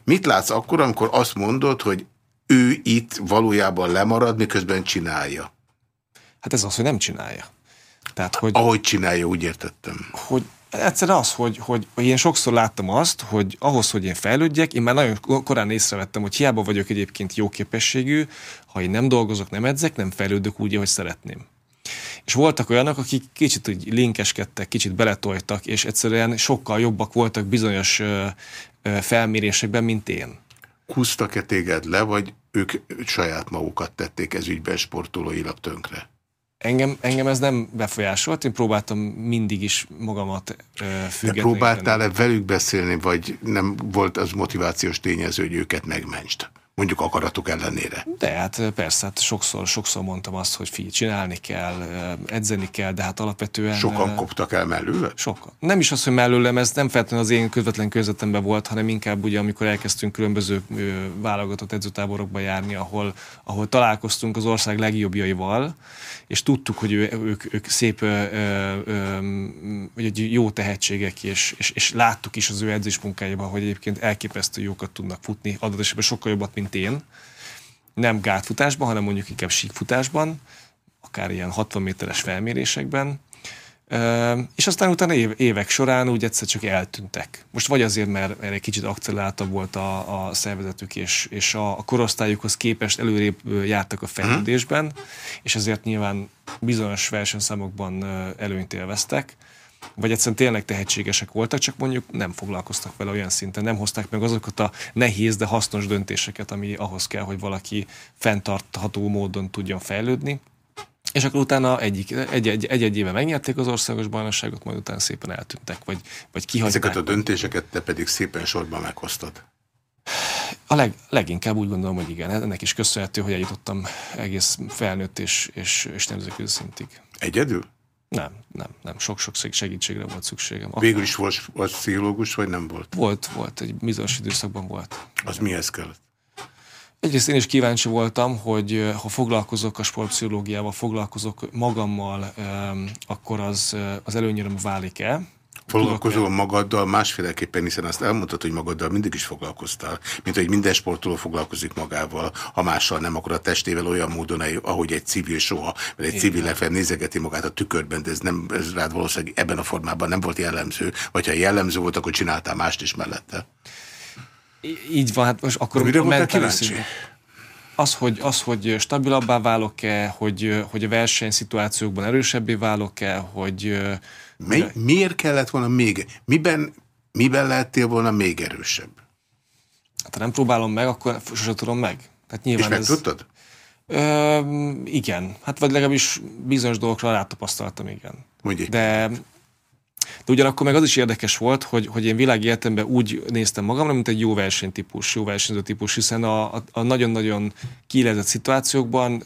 mit látsz akkor, amikor azt mondod, hogy ő itt valójában lemarad, miközben csinálja? Hát ez az, hogy nem csinálja. Tehát, hogy, Ahogy csinálja, úgy értettem. Hogy Egyszerűen az, hogy, hogy, hogy én sokszor láttam azt, hogy ahhoz, hogy én fejlődjek, én már nagyon korán észrevettem, hogy hiába vagyok egyébként jó képességű, ha én nem dolgozok, nem edzek, nem fejlődök úgy, ahogy szeretném. És voltak olyanok, akik kicsit úgy linkeskedtek, kicsit beletoltak, és egyszerűen sokkal jobbak voltak bizonyos felmérésekben, mint én. Húztak-e téged le, vagy ők saját magukat tették ez ügyben sportolóilag tönkre? Engem, engem ez nem befolyásolt, én próbáltam mindig is magamat függetleníteni. Próbáltál-e velük beszélni, vagy nem volt az motivációs tényező, hogy őket megmentsd? Mondjuk akaratuk ellenére. De hát persze, hát sokszor, sokszor mondtam azt, hogy figyelj, csinálni kell, edzeni kell, de hát alapvetően... Sokan koptak el mellőle? Sokan. Nem is az, hogy mellőlem, ez nem feltétlenül az én közvetlen körzetemben volt, hanem inkább ugye, amikor elkezdtünk különböző válogatott edzőtáborokba járni, ahol, ahol találkoztunk az ország legjobbjaival, és tudtuk, hogy ő, ők, ők szép, ö, ö, vagy jó tehetségek, és, és, és láttuk is az ő edzés munkájában, hogy egyébként elképesztő jókat tudnak futni, adott esetben sokkal jobbat, mint én. Nem gátfutásban, hanem mondjuk inkább síkfutásban, akár ilyen 60 méteres felmérésekben. És aztán utána évek során úgy egyszer csak eltűntek. Most vagy azért, mert, egy kicsit akceleráltabb volt a, a szervezetük, és, és a, a korosztályukhoz képest előrébb jártak a fejlődésben, uh-huh. és ezért nyilván bizonyos versenyszámokban előnyt élveztek, vagy egyszerűen tényleg tehetségesek voltak, csak mondjuk nem foglalkoztak vele olyan szinten, nem hozták meg azokat a nehéz, de hasznos döntéseket, ami ahhoz kell, hogy valaki fenntartható módon tudjon fejlődni. És akkor utána egy-egy éve megnyerték az országos bajnokságot, majd utána szépen eltűntek, vagy, vagy kihagyták. Ezeket a döntéseket te pedig szépen sorban meghoztad. A leg, leginkább úgy gondolom, hogy igen, ennek is köszönhető, hogy eljutottam egész felnőtt és, és, és nemzetközi szintig. Egyedül? Nem, nem, nem. Sok-sok segítségre volt szükségem. Akár. Végül is volt, volt pszichológus, vagy nem volt? Volt, volt. Egy bizonyos időszakban volt. Az mihez kellett? Egyrészt én is kíváncsi voltam, hogy ha foglalkozok a sportpszichológiával, foglalkozok magammal, akkor az, az előnyöröm válik-e. Foglalkozol magaddal másféleképpen, hiszen azt elmondtad, hogy magaddal mindig is foglalkoztál, mint hogy minden sportoló foglalkozik magával, ha mással nem, akkor a testével olyan módon, ahogy egy civil soha, mert egy civil lefe nézegeti magát a tükörben, de ez, nem, ez rád valószínűleg ebben a formában nem volt jellemző, vagy ha jellemző volt, akkor csináltál mást is mellette. Így van, hát most akkor... Mire voltál kíváncsi? Az, hogy, az, hogy stabilabbá válok-e, hogy, hogy a versenyszituációkban erősebbé válok-e, hogy... Mi, miért kellett volna még... Miben, miben lehettél volna még erősebb? Hát ha nem próbálom meg, akkor sosem tudom meg. Tehát nyilván És meg ez... tudtad? Ö, igen. Hát vagy legalábbis bizonyos dolgokra rátapasztaltam, igen. Mondjuk. De de ugyanakkor meg az is érdekes volt, hogy, hogy én világi életemben úgy néztem magamra, mint egy jó versenytípus, jó versenyző típus, hiszen a, a, a nagyon-nagyon kiélezett szituációkban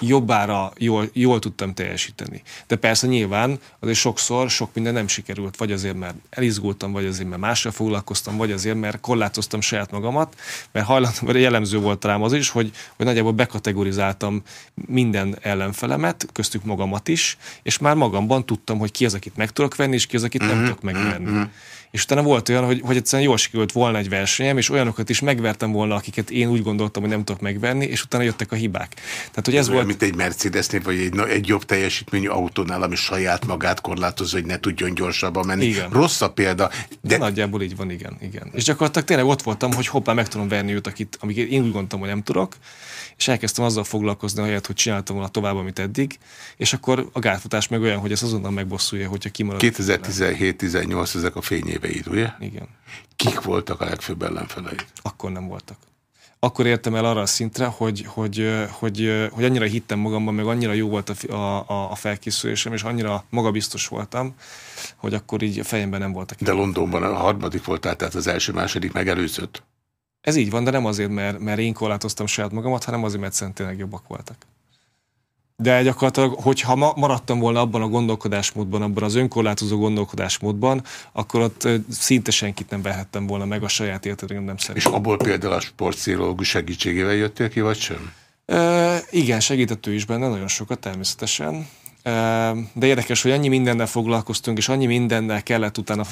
jobbára jól, jól tudtam teljesíteni. De persze nyilván azért sokszor sok minden nem sikerült, vagy azért, mert elizgultam, vagy azért, mert mással foglalkoztam, vagy azért, mert korlátoztam saját magamat, mert hajlandó, jellemző volt rám az is, hogy, hogy nagyjából bekategorizáltam minden ellenfelemet, köztük magamat is, és már magamban tudtam, hogy ki az, akit meg tudok venni, és ki az, akit nem uh-huh, tudok megvenni. És utána volt olyan, hogy, hogy egyszerűen jól sikerült volna egy versenyem, és olyanokat is megvertem volna, akiket én úgy gondoltam, hogy nem tudok megvenni, és utána jöttek a hibák. Tehát, hogy ez, ez volt... mint egy Mercedesnél, vagy egy, egy jobb teljesítményű autónál, ami saját magát korlátozza, hogy ne tudjon gyorsabban menni. Igen. Rossz a példa. De... Nagyjából így van, igen, igen. És gyakorlatilag tényleg ott voltam, hogy hoppá, meg tudom verni őt, akit, amíg én úgy gondoltam, hogy nem tudok, és elkezdtem azzal foglalkozni, ahelyett, hogy csináltam volna tovább, amit eddig, és akkor a gátfutás meg olyan, hogy ez azonnal megbosszulja, hogyha kimarad. 2017-18 ezek a fényéveid, ugye? Igen. Kik voltak a legfőbb ellenfeleid? Akkor nem voltak. Akkor értem el arra a szintre, hogy, hogy, hogy, hogy annyira hittem magamban, meg annyira jó volt a, a, a felkészülésem, és annyira magabiztos voltam, hogy akkor így a fejemben nem voltak. De Londonban a harmadik voltál, tehát az első-második megelőzött. Ez így van, de nem azért, mert, mert én korlátoztam saját magamat, hanem azért, mert szerintem jobbak voltak. De gyakorlatilag, hogyha ma maradtam volna abban a gondolkodásmódban, abban az önkorlátozó gondolkodásmódban, akkor ott szinte senkit nem vehettem volna meg a saját nem szerint. És abból például a sportpszichológus segítségével jöttél ki, vagy sem? E, igen, segített ő is benne, nagyon sokat természetesen de érdekes, hogy annyi mindennel foglalkoztunk, és annyi mindennel kellett utána,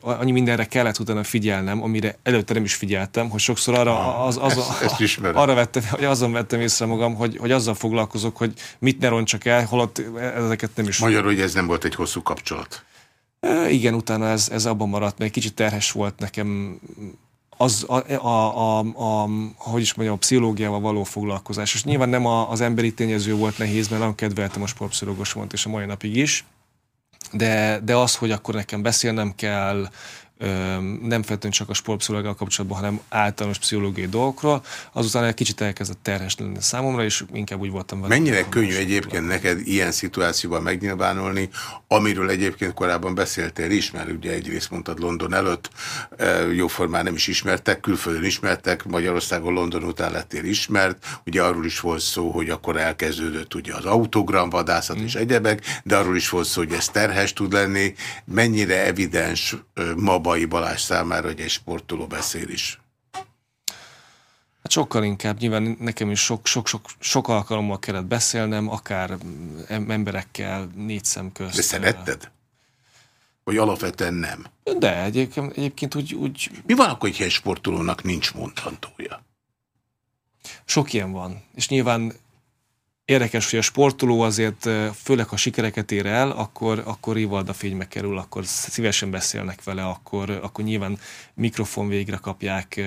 annyi mindenre kellett utána figyelnem, amire előtte nem is figyeltem, hogy sokszor arra, az, az, ezt, ezt arra vettem, hogy azon vettem észre magam, hogy, hogy azzal foglalkozok, hogy mit ne roncsak el, holott ezeket nem is. Magyarul, hogy ez nem volt egy hosszú kapcsolat. Igen, utána ez, ez abban maradt, mert kicsit terhes volt nekem az a, a, a, a, hogy is mondjam, a pszichológiával való foglalkozás. És nyilván nem a, az emberi tényező volt nehéz, mert nagyon kedveltem a sportpszichológusomat, és a mai napig is. De, de az, hogy akkor nekem beszélnem kell, nem feltétlenül csak a sportpszichológiával kapcsolatban, hanem általános pszichológiai dolgokról, azután egy kicsit elkezdett terhes lenni számomra, és inkább úgy voltam vele. Mennyire könnyű egyébként neked ilyen szituációban megnyilvánulni, amiről egyébként korábban beszéltél is, mert ugye egyrészt mondtad London előtt, jóformán nem is ismertek, külföldön ismertek, Magyarországon London után lettél ismert, ugye arról is volt szó, hogy akkor elkezdődött ugye az autogram vadászat mm. és egyebek, de arról is volt szó, hogy ez terhes tud lenni, mennyire evidens ma Bai Balázs számára, hogy egy sportoló beszél is? Hát sokkal inkább. Nyilván nekem is sok, sok, sok, sok alkalommal kellett beszélnem, akár emberekkel négy szem közt. De szeretted? Vagy alapvetően nem? De egyébként, egyébként úgy, úgy... Mi van akkor, hogyha egy sportolónak nincs mondhatója? Sok ilyen van. És nyilván Érdekes, hogy a sportoló azért, főleg ha sikereket ér el, akkor, akkor Rivalda fénybe kerül, akkor szívesen beszélnek vele, akkor, akkor nyilván mikrofon végre kapják,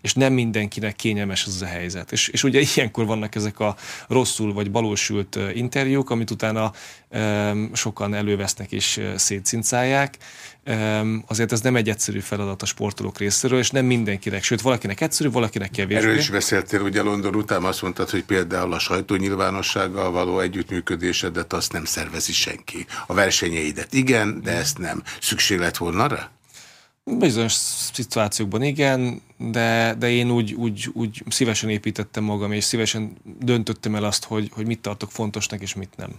és nem mindenkinek kényelmes ez a helyzet. És, és ugye ilyenkor vannak ezek a rosszul vagy balósült interjúk, amit utána sokan elővesznek és szétszincálják, azért ez nem egy egyszerű feladat a sportolók részéről, és nem mindenkinek, sőt valakinek egyszerű, valakinek kevésbé. Erről is beszéltél, ugye London után azt mondtad, hogy például a sajtónyilvánossággal való együttműködésedet azt nem szervezi senki. A versenyeidet igen, de ezt nem. Szükség lett volna rá? Bizonyos szituációkban igen, de, de én úgy, úgy, úgy szívesen építettem magam, és szívesen döntöttem el azt, hogy, hogy mit tartok fontosnak, és mit nem.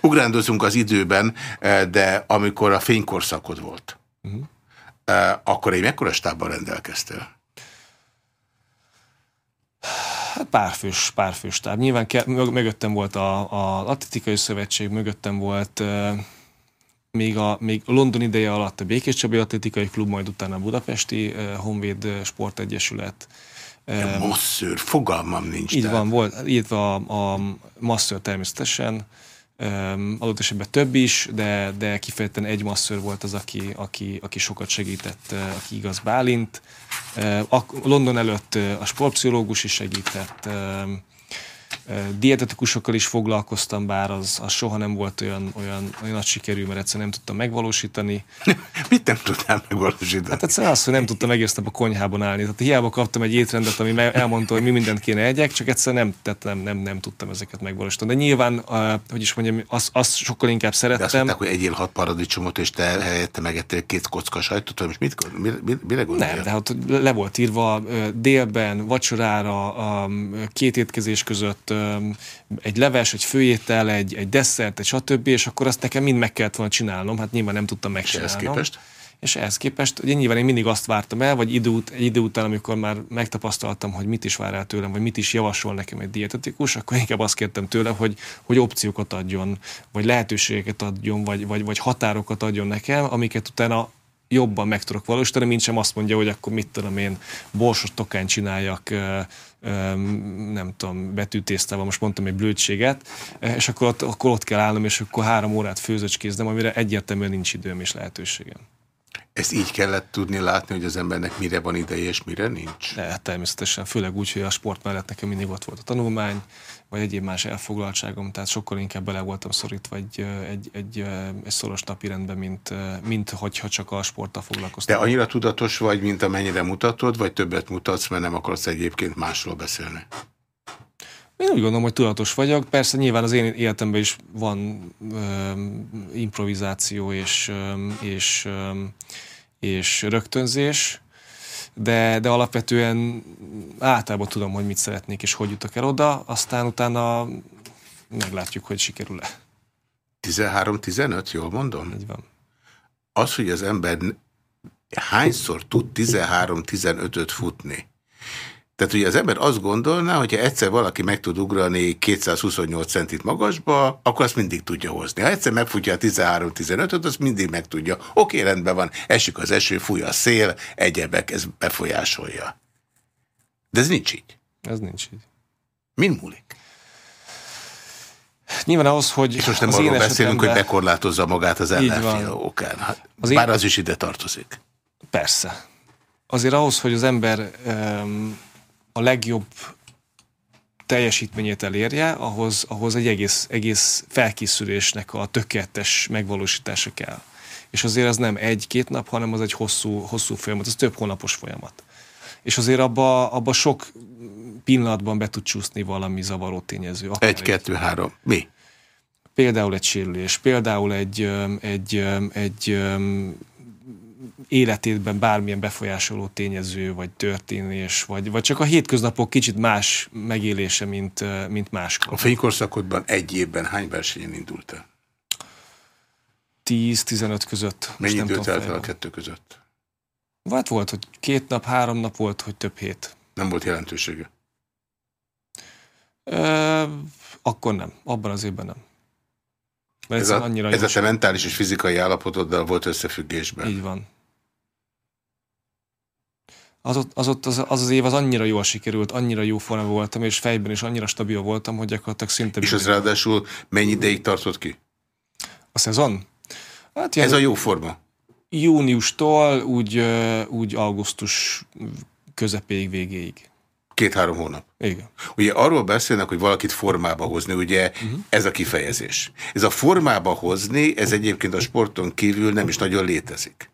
Ugrándozunk az időben, eh, de amikor a fénykorszakod volt, uh -huh. akkor egy mekkora stábban rendelkeztél? Hát párfős, párfős stáb. Nyilván ke, mögöttem volt a, a Atletikai Szövetség, mögöttem volt uh, még a, még a London ideje alatt a Békés Csabai Atletikai Klub, majd utána a Budapesti uh, Honvéd Sportegyesület. Uh, masszőr, fogalmam nincs. Így tehát. van, volt, illetve a, a masszőr természetesen, adott esetben több is, de, de kifejezetten egy masször volt az, aki, aki, aki sokat segített, aki igaz Bálint. London előtt a sportpszichológus is segített, Dietetikusokkal is foglalkoztam, bár az, az soha nem volt olyan, olyan, olyan nagy sikerű, mert egyszerűen nem tudtam megvalósítani. Mit nem tudtam megvalósítani? Hát egyszerűen az, hogy nem tudtam egész nap a konyhában állni. Tehát hiába kaptam egy étrendet, ami elmondta, hogy mi mindent kéne egyek, csak egyszerűen nem, tehát nem, nem, nem tudtam ezeket megvalósítani. De nyilván, hogy is mondjam, azt az sokkal inkább szerettem. De azt mondták, hogy egyél hat paradicsomot, és te helyette megettél két kocka sajtot, és mit, mi, mi, mire gondolja? Nem, de hát le volt írva délben, vacsorára, két étkezés között egy leves, egy főétel, egy, egy desszert, egy stb., és akkor azt nekem mind meg kellett volna csinálnom, hát nyilván nem tudtam megcsinálni. És képest? És ehhez képest, ugye nyilván én mindig azt vártam el, vagy idő, egy idő után, amikor már megtapasztaltam, hogy mit is vár el tőlem, vagy mit is javasol nekem egy dietetikus, akkor inkább azt kértem tőle, hogy, hogy opciókat adjon, vagy lehetőségeket adjon, vagy, vagy, vagy határokat adjon nekem, amiket utána jobban meg tudok valósítani, mint sem azt mondja, hogy akkor mit tudom én, borsos tokán csináljak, nem tudom, betűtésztával, most mondtam egy blödséget, és akkor ott, akkor ott kell állnom, és akkor három órát főzöcskéznem, amire egyértelműen nincs időm és lehetőségem. Ezt így kellett tudni látni, hogy az embernek mire van ideje és mire nincs? De, hát természetesen, főleg úgy, hogy a sport mellett nekem mindig ott volt a tanulmány, vagy egyéb más elfoglaltságom, tehát sokkal inkább bele voltam szorítva egy, egy, egy, egy szoros napi rendben, mint, mint hogyha csak a sporttal foglalkoztam. De annyira tudatos vagy, mint amennyire mutatod, vagy többet mutatsz, mert nem akarsz egyébként másról beszélni? Én úgy gondolom, hogy tudatos vagyok. Persze nyilván az én életemben is van ö, improvizáció és, ö, és, ö, és rögtönzés, de, de alapvetően általában tudom, hogy mit szeretnék és hogy jutok el oda, aztán utána meglátjuk, hogy sikerül-e. 13-15, jól mondom? Így van. Az, hogy az ember hányszor tud 13-15-öt futni, tehát ugye az ember azt gondolná, hogyha egyszer valaki meg tud ugrani 228 centit magasba, akkor azt mindig tudja hozni. Ha egyszer megfutja a 13-15-öt, azt mindig meg tudja. Oké, rendben van, esik az eső, fúj a szél, egyebek, ez befolyásolja. De ez nincs így. Ez nincs így. Min múlik? Nyilván ahhoz, hogy... És most nem arról beszélünk, hogy bekorlátozza magát az ellenfél okán. Hát, az bár én... az is ide tartozik. Persze. Azért ahhoz, hogy az ember um, a legjobb teljesítményét elérje, ahhoz, ahhoz egy egész, egész felkészülésnek a tökéletes megvalósítása kell. És azért az nem egy-két nap, hanem az egy hosszú, hosszú folyamat, ez több hónapos folyamat. És azért abba, abba sok pillanatban be tud csúszni valami zavaró tényező. Egy, kettő, három. Mi? Például egy sérülés, például egy, egy, egy, egy életében bármilyen befolyásoló tényező, vagy történés, vagy, vagy csak a hétköznapok kicsit más megélése, mint, mint máskor. A fénykorszakodban egy évben hány versenyen indult 10-15 között. Mennyi időt telt el a kettő között? Hát volt, hogy két nap, három nap volt, hogy több hét. Nem volt jelentősége? Ö, akkor nem. Abban az évben nem. Mert ez, a, annyira ez a te mentális és fizikai állapotoddal volt összefüggésben. Így van az, ott, az, ott az, az, az év az annyira jól sikerült, annyira jó forma voltam, és fejben is annyira stabil voltam, hogy gyakorlatilag szinte... És az ráadásul mennyi ideig tartott ki? A szezon? Hát ilyen, Ez a jó forma? Júniustól úgy, úgy augusztus közepéig, végéig. Két-három hónap. Igen. Ugye arról beszélnek, hogy valakit formába hozni, ugye uh mhm. -huh. ez a kifejezés. Ez a formába hozni, ez egyébként a sporton kívül nem is nagyon létezik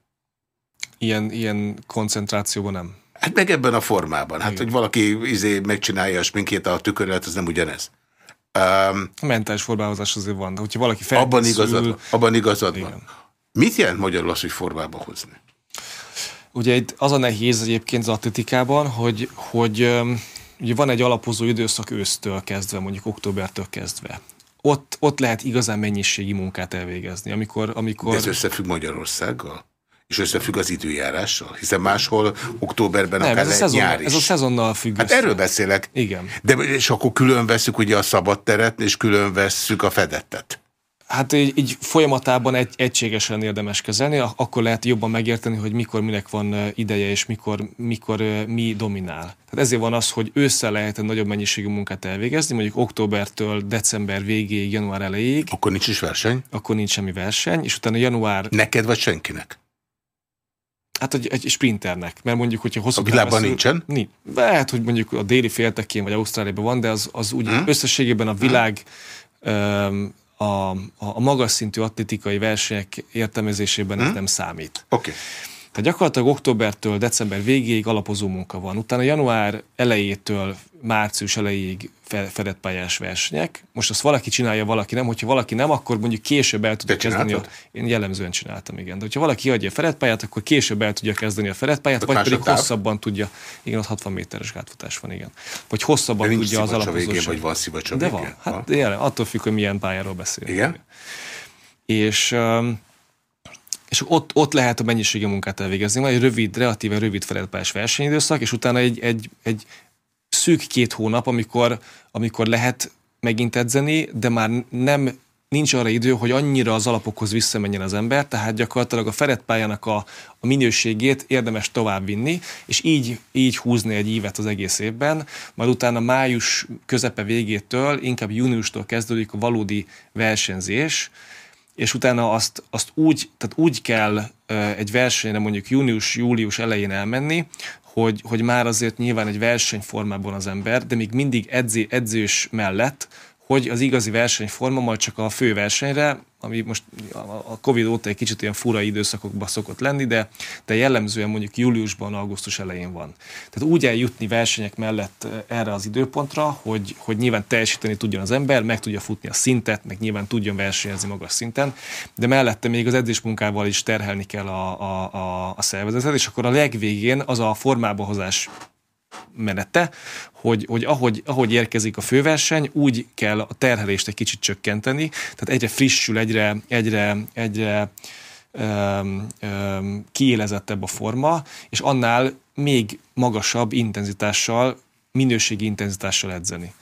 ilyen, ilyen koncentrációban nem. Hát meg ebben a formában. Hát, Igen. hogy valaki izé megcsinálja a sminkét a tükörrel, az nem ugyanez. Um, a mentális formálozás azért van, hogyha valaki felkészül... Abban igazad. Abban igazad van. Mit jelent magyarul az, hogy formába hozni? Ugye itt az a nehéz egyébként az atletikában, hogy, hogy ugye van egy alapozó időszak ősztől kezdve, mondjuk októbertől kezdve. Ott, ott lehet igazán mennyiségi munkát elvégezni. Amikor, amikor... De ez összefügg Magyarországgal? És összefügg az időjárással? Hiszen máshol októberben Nem, akár ez a szezon, nyár is. Ez a szezonnal függ Hát össze. erről beszélek. Igen. De és akkor külön veszük ugye a szabadteret, és külön veszük a fedettet. Hát így, így folyamatában egy, egységesen érdemes kezelni, akkor lehet jobban megérteni, hogy mikor minek van ideje, és mikor, mikor mi dominál. Tehát ezért van az, hogy ősszel lehet egy nagyobb mennyiségű munkát elvégezni, mondjuk októbertől december végéig, január elejéig. Akkor nincs is verseny? Akkor nincs semmi verseny, és utána január... Neked vagy senkinek? Hát egy, egy sprinternek, mert mondjuk, hogyha hosszú A világban nincsen? Nincs. Lehet, hogy mondjuk a déli féltekén vagy Ausztráliában van, de az, az úgy hmm? összességében a világ hmm? A, a, a magas szintű atlétikai versenyek értelmezésében hmm? ez nem számít. Oké. Okay. Tehát gyakorlatilag októbertől december végéig alapozó munka van. Utána január elejétől március elejéig fedett pályás versenyek. Most azt valaki csinálja, valaki nem. Hogyha valaki nem, akkor mondjuk később el tudja kezdeni. A, én jellemzően csináltam, igen. De hogyha valaki adja a fedett pályát, akkor később el tudja kezdeni a fedett pályát, vagy pedig táv? hosszabban tudja. Igen, ott 60 méteres gátfutás van, igen. Vagy hosszabban De tudja az alapozó. Vagy van szivacsa De van. Hát van. Jelen, attól függ, hogy milyen pályáról beszél. Igen. És és ott, ott lehet a mennyiségi munkát elvégezni. Van egy rövid, relatíve rövid feledpályás versenyidőszak, és utána egy, egy, egy szűk két hónap, amikor, amikor lehet megint edzeni, de már nem nincs arra idő, hogy annyira az alapokhoz visszamenjen az ember, tehát gyakorlatilag a fedett pályának a, a minőségét érdemes továbbvinni, és így, így húzni egy évet az egész évben, majd utána május közepe végétől, inkább júniustól kezdődik a valódi versenyzés, és utána azt, azt úgy, tehát úgy kell egy versenyre mondjuk június-július elején elmenni, hogy, hogy már azért nyilván egy versenyformában az ember, de még mindig edzé, edzős mellett, hogy az igazi versenyforma majd csak a fő versenyre, ami most a Covid óta egy kicsit ilyen fura időszakokban szokott lenni, de, de jellemzően mondjuk júliusban, augusztus elején van. Tehát úgy eljutni versenyek mellett eh, erre az időpontra, hogy, hogy nyilván teljesíteni tudjon az ember, meg tudja futni a szintet, meg nyilván tudjon versenyezni magas szinten, de mellette még az edzésmunkával is terhelni kell a, a, a, a szervezetet, és akkor a legvégén az a formába hozás menete, hogy, hogy ahogy, ahogy érkezik a főverseny, úgy kell a terhelést egy kicsit csökkenteni, tehát egyre frissül, egyre, egyre, egyre um, um, kiélezettebb a forma, és annál még magasabb intenzitással, minőségi intenzitással edzeni.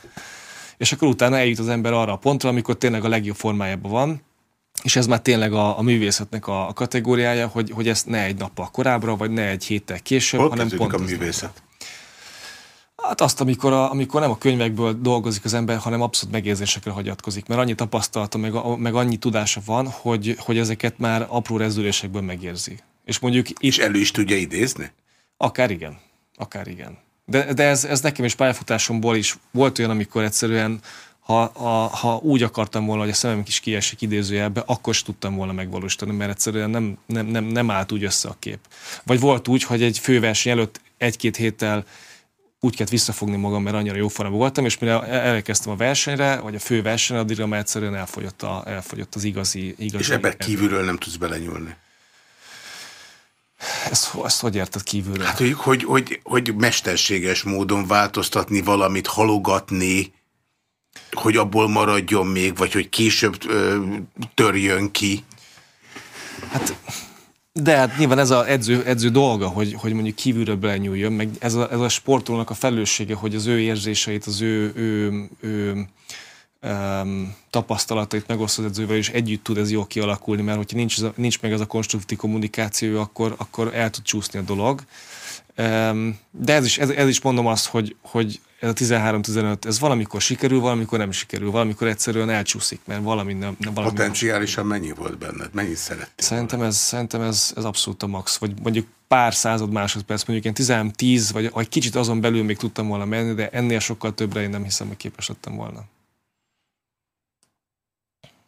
És akkor utána eljut az ember arra a pontra, amikor tényleg a legjobb formájában van, és ez már tényleg a, a művészetnek a, a kategóriája, hogy, hogy ezt ne egy nappal korábbra, vagy ne egy héttel később, Hol hanem pont a művészet? Hát azt, amikor, a, amikor nem a könyvekből dolgozik az ember, hanem abszolút megérzésekre hagyatkozik, mert annyi tapasztalata, meg, meg annyi tudása van, hogy, hogy ezeket már apró rezdülésekből megérzi. És mondjuk itt... És elő is tudja idézni? Akár igen. Akár igen. De, de ez, ez nekem is pályafutásomból is volt olyan, amikor egyszerűen ha, ha, ha úgy akartam volna, hogy a szemem is kiesik idézőjelbe, akkor is tudtam volna megvalósítani, mert egyszerűen nem, nem, nem, nem állt úgy össze a kép. Vagy volt úgy, hogy egy főverseny előtt egy-két héttel úgy kellett visszafogni magam, mert annyira jó formában voltam, és mire elkezdtem a versenyre, vagy a fő versenyre, addigra már egyszerűen elfogyott, a, elfogyott az igazi, igazi... És ebben kívülről nem tudsz belenyúlni? Ezt, ezt hogy érted kívülről? Hát, hogy, hogy, hogy, hogy mesterséges módon változtatni valamit, halogatni, hogy abból maradjon még, vagy hogy később ö, törjön ki. Hát de hát nyilván ez az edző, edző dolga, hogy, hogy mondjuk kívülről belenyúljon, meg ez a, ez a sportolónak a felelőssége, hogy az ő érzéseit, az ő, ő, ő um, tapasztalatait megosztja az edzővel, és együtt tud ez jól kialakulni, mert hogyha nincs, nincs meg ez a konstruktív kommunikáció, akkor, akkor el tud csúszni a dolog. Um, de ez is, ez, ez is mondom azt, hogy, hogy ez a 13-15, ez valamikor sikerül, valamikor nem sikerül, valamikor egyszerűen elcsúszik, mert valami nem... Valami Potenciálisan mennyi volt benned? Mennyit szerettél? Szerintem ez, szerintem ez, ez abszolút a max, vagy mondjuk pár század másodperc, mondjuk én 10 vagy, vagy kicsit azon belül még tudtam volna menni, de ennél sokkal többre én nem hiszem, hogy képes lettem volna.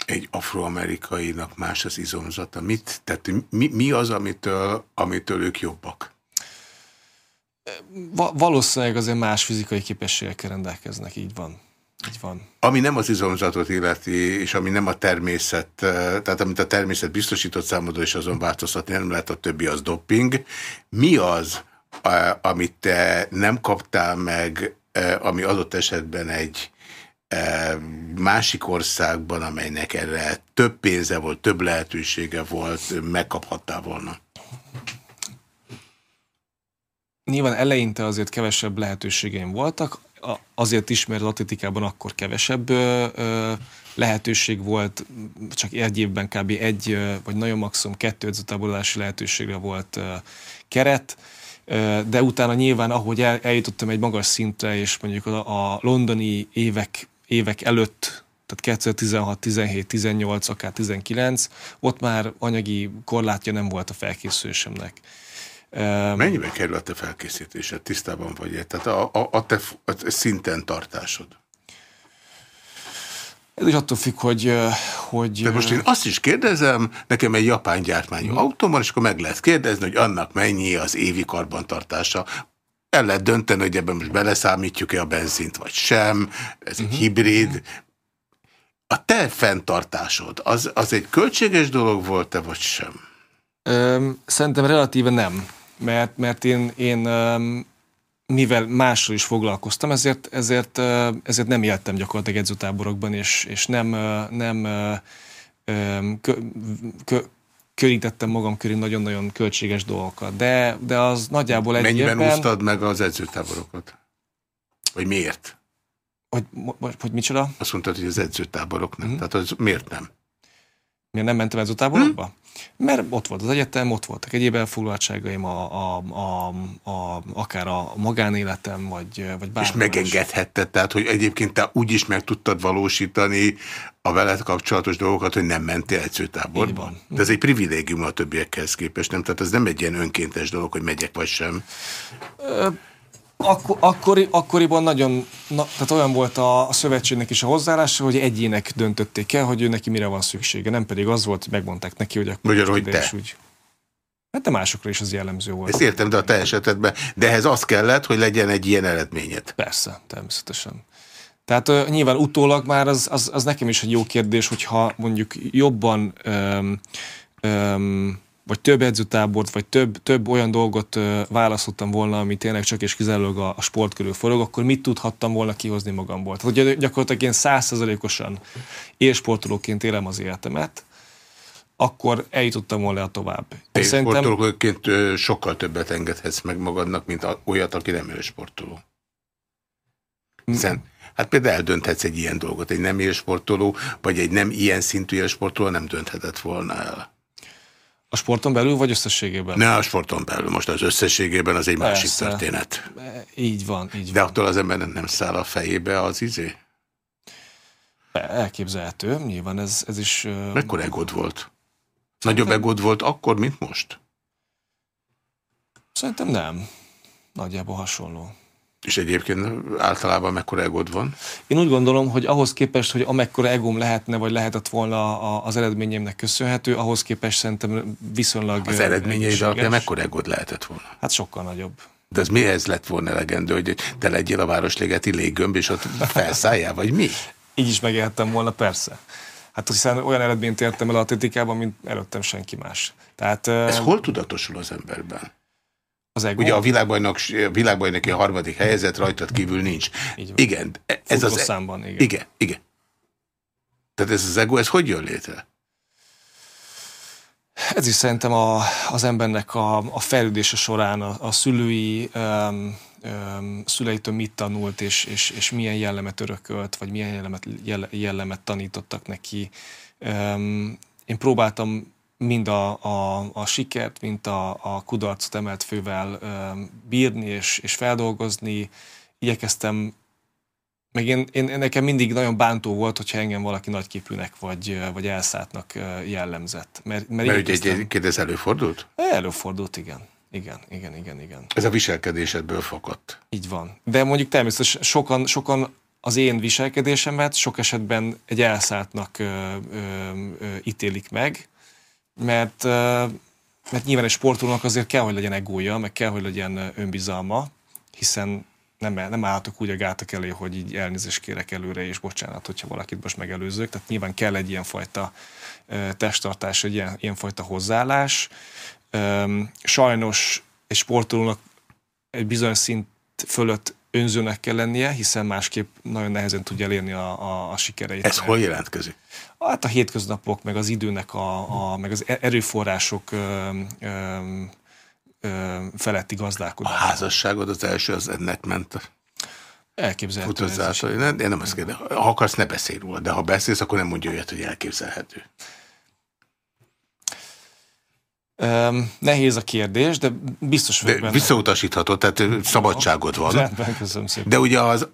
Egy afroamerikainak más az izomzata. Mit, tehát mi, mi az, amitől, amitől ők jobbak? Valószínűleg azért más fizikai képességekkel rendelkeznek, így van. Így van. Ami nem az izomzatot illeti, és ami nem a természet, tehát amit a természet biztosított számodra, és azon változtatni nem lehet, a többi az dopping. Mi az, amit te nem kaptál meg, ami adott esetben egy másik országban, amelynek erre több pénze volt, több lehetősége volt, megkaphattál volna? Nyilván eleinte azért kevesebb lehetőségeim voltak, azért is, mert az atletikában akkor kevesebb lehetőség volt, csak egy évben kb. egy, vagy nagyon maximum kettő edzőtáborodási lehetőségre volt keret, de utána nyilván, ahogy el, eljutottam egy magas szintre, és mondjuk a, a londoni évek, évek előtt tehát 2016, 17, 18, akár 19, ott már anyagi korlátja nem volt a felkészülésemnek. Mennyibe kerül a te felkészítésed? Tisztában vagy -e? Tehát a, a, a te a szinten tartásod? Ez is attól függ, hogy, hogy... De most én azt is kérdezem, nekem egy japán gyártmányú hmm. autóm van, és akkor meg lehet kérdezni, hogy annak mennyi az évi karbantartása. El lehet dönteni, hogy ebben most beleszámítjuk-e a benzint, vagy sem. Ez egy uh mhm. -huh. hibrid. A te fenntartásod, az, az egy költséges dolog volt-e, vagy sem? Szerintem relatíve nem, mert, mert én, én mivel másról is foglalkoztam, ezért, ezért, ezért nem éltem gyakorlatilag edzőtáborokban, és, és nem, nem kö, kö, körítettem magam körül nagyon-nagyon költséges dolgokat. De, de az nagyjából egy Mennyiben évben... úsztad meg az edzőtáborokat? Vagy miért? Hogy, hogy, micsoda? Azt mondtad, hogy az edzőtáborok nem. Mm. Tehát az miért nem? Miért nem mentem edzőtáborokba? Mm. Mert ott volt az egyetem, ott voltak egyéb elfoglaltságaim, a, a, a, a, akár a magánéletem, vagy, vagy bármi És megengedhetted, tehát, hogy egyébként te úgy is meg tudtad valósítani a veled kapcsolatos dolgokat, hogy nem mentél edzőtáborba. De ez egy privilégium a többiekhez képest, nem? Tehát ez nem egy ilyen önkéntes dolog, hogy megyek vagy sem. Ö akkor, akkori, akkoriban nagyon, na, tehát olyan volt a, a szövetségnek is a hozzáállása, hogy egyének döntötték el, hogy ő neki mire van szüksége, nem pedig az volt, hogy megmondták neki, hogy akkor Magyar, hogy te. Úgy. Hát de másokra is az jellemző volt. Ezt értem, de a te esetedben. De ehhez az kellett, hogy legyen egy ilyen eredményed. Persze, természetesen. Tehát uh, nyilván utólag már az, az, az nekem is egy jó kérdés, hogyha mondjuk jobban um, um, vagy több edzőtábort, vagy több, több olyan dolgot választottam volna, ami tényleg csak és kizárólag a, a sport körül forog, akkor mit tudhattam volna kihozni magamból? Tehát ugye gyakorlatilag én százszerzalékosan élsportolóként élem az életemet, akkor eljutottam volna a tovább. Élsportolóként sokkal többet engedhetsz meg magadnak, mint olyat, aki nem élsportoló. Hiszen Hát például eldönthetsz egy ilyen dolgot, egy nem élsportoló, vagy egy nem ilyen szintű élsportoló nem dönthetett volna el. A sporton belül, vagy összességében? Ne, a sporton belül. Most az összességében az egy Persze. másik történet. Így van, így De van. attól az embernek nem száll a fejébe az izé? Elképzelhető, nyilván ez, ez is... Mekkora egód volt? Nagyobb egód volt akkor, mint most? Szerintem nem. Nagyjából hasonló. És egyébként általában mekkora egód van? Én úgy gondolom, hogy ahhoz képest, hogy amekkora egóm lehetne, vagy lehetett volna az eredményemnek köszönhető, ahhoz képest szerintem viszonylag Az eredményeid alapján mekkora egód lehetett volna? Hát sokkal nagyobb. De ez mihez lett volna elegendő, hogy te legyél a Városligeti léggömb, és ott felszálljál, vagy mi? Így is megéltem volna, persze. Hát hiszen olyan eredményt értem el a atlétikában, mint előttem senki más. Tehát, ez hol tudatosul az emberben? Az ego? Ugye a világbajnok, világbajnoki a harmadik helyezett rajtad kívül nincs. Igen. Ez az, e- számban, igen. Igen, igen. Tehát ez az ego, ez hogy jön létre? Ez is szerintem a, az embernek a, a fejlődése során a, a szülői um, um, szüleitől mit tanult, és, és, és milyen jellemet örökölt, vagy milyen jellemet, jellemet tanítottak neki. Um, én próbáltam mind a, a, a sikert, mint a, a kudarcot emelt fővel bírni és, és feldolgozni. Igyekeztem, meg én, én, nekem mindig nagyon bántó volt, hogyha engem valaki nagyképűnek vagy, vagy elszátnak jellemzett. Mert, mert, mert igyekeztem... egyébként ez előfordult? Előfordult, igen. Igen, igen, igen, igen. Ez a viselkedésedből fakadt. Így van. De mondjuk természetesen sokan, sokan az én viselkedésemet sok esetben egy elszáltnak ö, ö, ö, ítélik meg, mert, mert nyilván egy sportolónak azért kell, hogy legyen egója, meg kell, hogy legyen önbizalma, hiszen nem, nem állhatok úgy a gátak elé, hogy így elnézést kérek előre, és bocsánat, hogyha valakit most megelőzök. Tehát nyilván kell egy ilyenfajta testtartás, egy ilyen, ilyenfajta hozzáállás. Sajnos egy sportolónak egy bizonyos szint fölött önzőnek kell lennie, hiszen másképp nagyon nehezen tudja elérni a, a, a sikereit. Ez hol jelentkezik? Hát a hétköznapok, meg az időnek, a, a meg az erőforrások ö, ö, ö, feletti gazdálkodás. A házasságod az első, az ennek ment Elképzelhető. Én, én nem azt kérdem. Ha akarsz, ne beszélj róla, de ha beszélsz, akkor nem mondja olyat, hogy elképzelhető. Um, nehéz a kérdés, de biztos vagyok benne. Visszautasíthatod, tehát szabadságod van. Rendben, köszönöm szépen. De ugye az,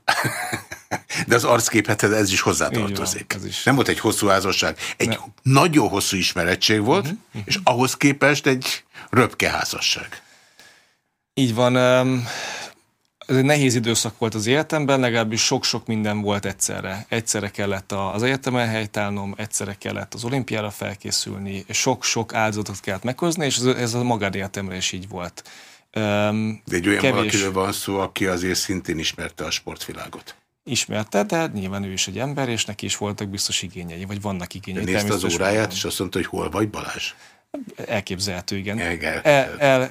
de az arcképhethez ez is hozzátartozik. Van, ez is. Nem volt egy hosszú házasság, egy ne. nagyon hosszú ismerettség volt, uh -huh, uh -huh. és ahhoz képest egy röpke házasság. Így van. Um, ez egy nehéz időszak volt az életemben, legalábbis sok-sok minden volt egyszerre. Egyszerre kellett az egyetemen helytállnom, egyszerre kellett az olimpiára felkészülni, sok-sok áldozatot kellett meghozni, és ez, a magánéletemre is így volt. Um, De egy olyan kevés... valakiről van szó, aki azért szintén ismerte a sportvilágot. Ismerte, de nyilván ő is egy ember, és neki is voltak biztos igényei, vagy vannak igényei. Nézte az óráját, van. és azt mondta, hogy hol vagy Balázs? Elképzelhető, igen. El, el, el,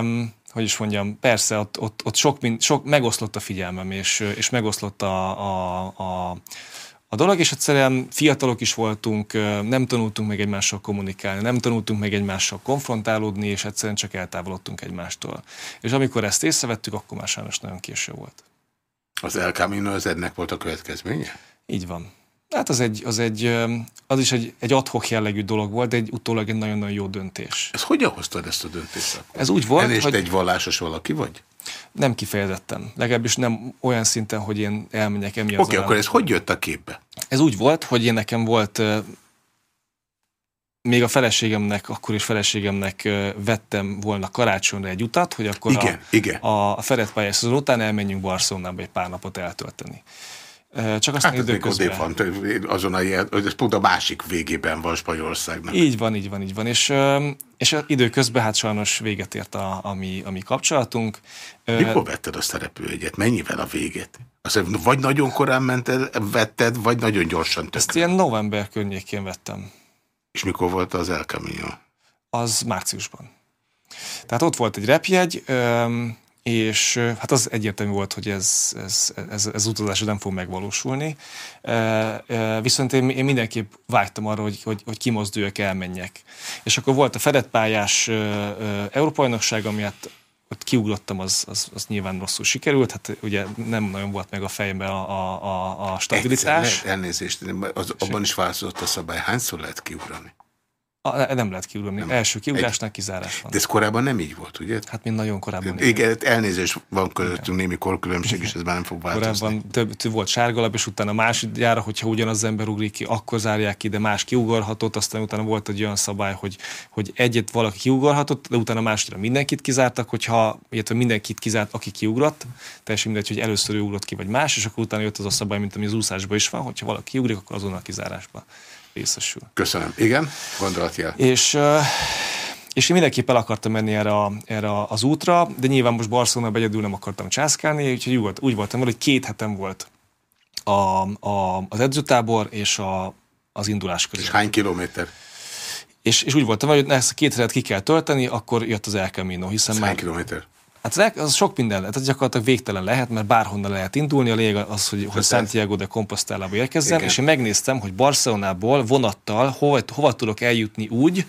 um, hogy is mondjam, persze ott, ott, ott sok, sok megoszlott a figyelmem, és, és megoszlott a, a, a, a dolog, és egyszerűen fiatalok is voltunk, nem tanultunk meg egymással kommunikálni, nem tanultunk meg egymással konfrontálódni, és egyszerűen csak eltávolodtunk egymástól. És amikor ezt észrevettük, akkor már sajnos nagyon késő volt. Az El Camino az ennek volt a következménye? Így van. Hát az, egy, az, egy, az is egy, egy adhok jellegű dolog volt, de egy utólag egy nagyon-nagyon jó döntés. Ez hogyan hoztad ezt a döntést? Ez úgy volt, Ennél hogy... egy vallásos valaki vagy? Nem kifejezetten. Legalábbis nem olyan szinten, hogy én elmenjek emiatt. Oké, okay, akkor ez hogy jött a képbe? Ez úgy volt, hogy én nekem volt még a feleségemnek, akkor is feleségemnek vettem volna karácsonyra egy utat, hogy akkor igen, a, igen. a, Feret pályázat után elmenjünk Barcelonába egy pár napot eltölteni. Csak aztán hát időközben... van, azon a, ez pont a másik végében van Spanyolországnak. Így van, így van, így van. És, és időközben hát sajnos véget ért a, a, mi, a mi kapcsolatunk. Mikor vetted azt a repülőjegyet? Mennyivel a végét? Azt vagy nagyon korán mented, vetted, vagy nagyon gyorsan tökre? Ezt ilyen november környékén vettem. És mikor volt az El Camino? Az márciusban. Tehát ott volt egy repjegy, és hát az egyértelmű volt, hogy ez, ez, ez, ez utazás nem fog megvalósulni. Viszont én, én mindenképp vágytam arra, hogy, hogy, hogy kimozduljak, elmenjek. És akkor volt a fedett pályás Európai Nagyság, ami hát ott kiugrottam, az, az, az nyilván rosszul sikerült, hát ugye nem nagyon volt meg a fejemben a, a, a stabilitás. Egyszer, elnézést, az, abban is változott a szabály. Hányszor lehet kiugrani? A, nem lehet kiugrani. Nem. Első kiugrásnál egy... kizárás van. De ez korábban nem így volt, ugye? Hát mind nagyon korábban. Igen, elnézést van közöttünk némi korkülönbség, és ez már nem fog változni. Korábban több, több volt sárgalap, és utána másodjára, hogyha ugyanaz az ember ugrik ki, akkor zárják ki, de más kiugorhatott, aztán utána volt egy olyan szabály, hogy, hogy egyet valaki kiugorhatott, de utána másodjára mindenkit kizártak, hogyha, illetve mindenkit kizárt, aki kiugrott, teljesen mindegy, hogy először ő ugrott ki, vagy más, és akkor utána jött az a szabály, mint ami az úszásban is van, hogyha valaki kiugrik, akkor azonnal kizárásba részesül. Köszönöm. Igen, gondolatjel. És, és én mindenképp el akartam menni erre, erre az útra, de nyilván most Barcelona egyedül nem akartam császkálni, úgyhogy úgy, úgy voltam hogy két hetem volt a, a, az edzőtábor és a, az indulás között. És hány kilométer? És, és úgy voltam, hogy ezt a két hetet ki kell tölteni, akkor jött az El Camino, hiszen már... Hány kilométer? Hát az sok minden lehet, ez gyakorlatilag végtelen lehet, mert bárhonnan lehet indulni, a lényeg az, hogy, hogy Santiago de Compostela-ba érkezzen, Igen. és én megnéztem, hogy Barcelonából vonattal hova, hova tudok eljutni úgy,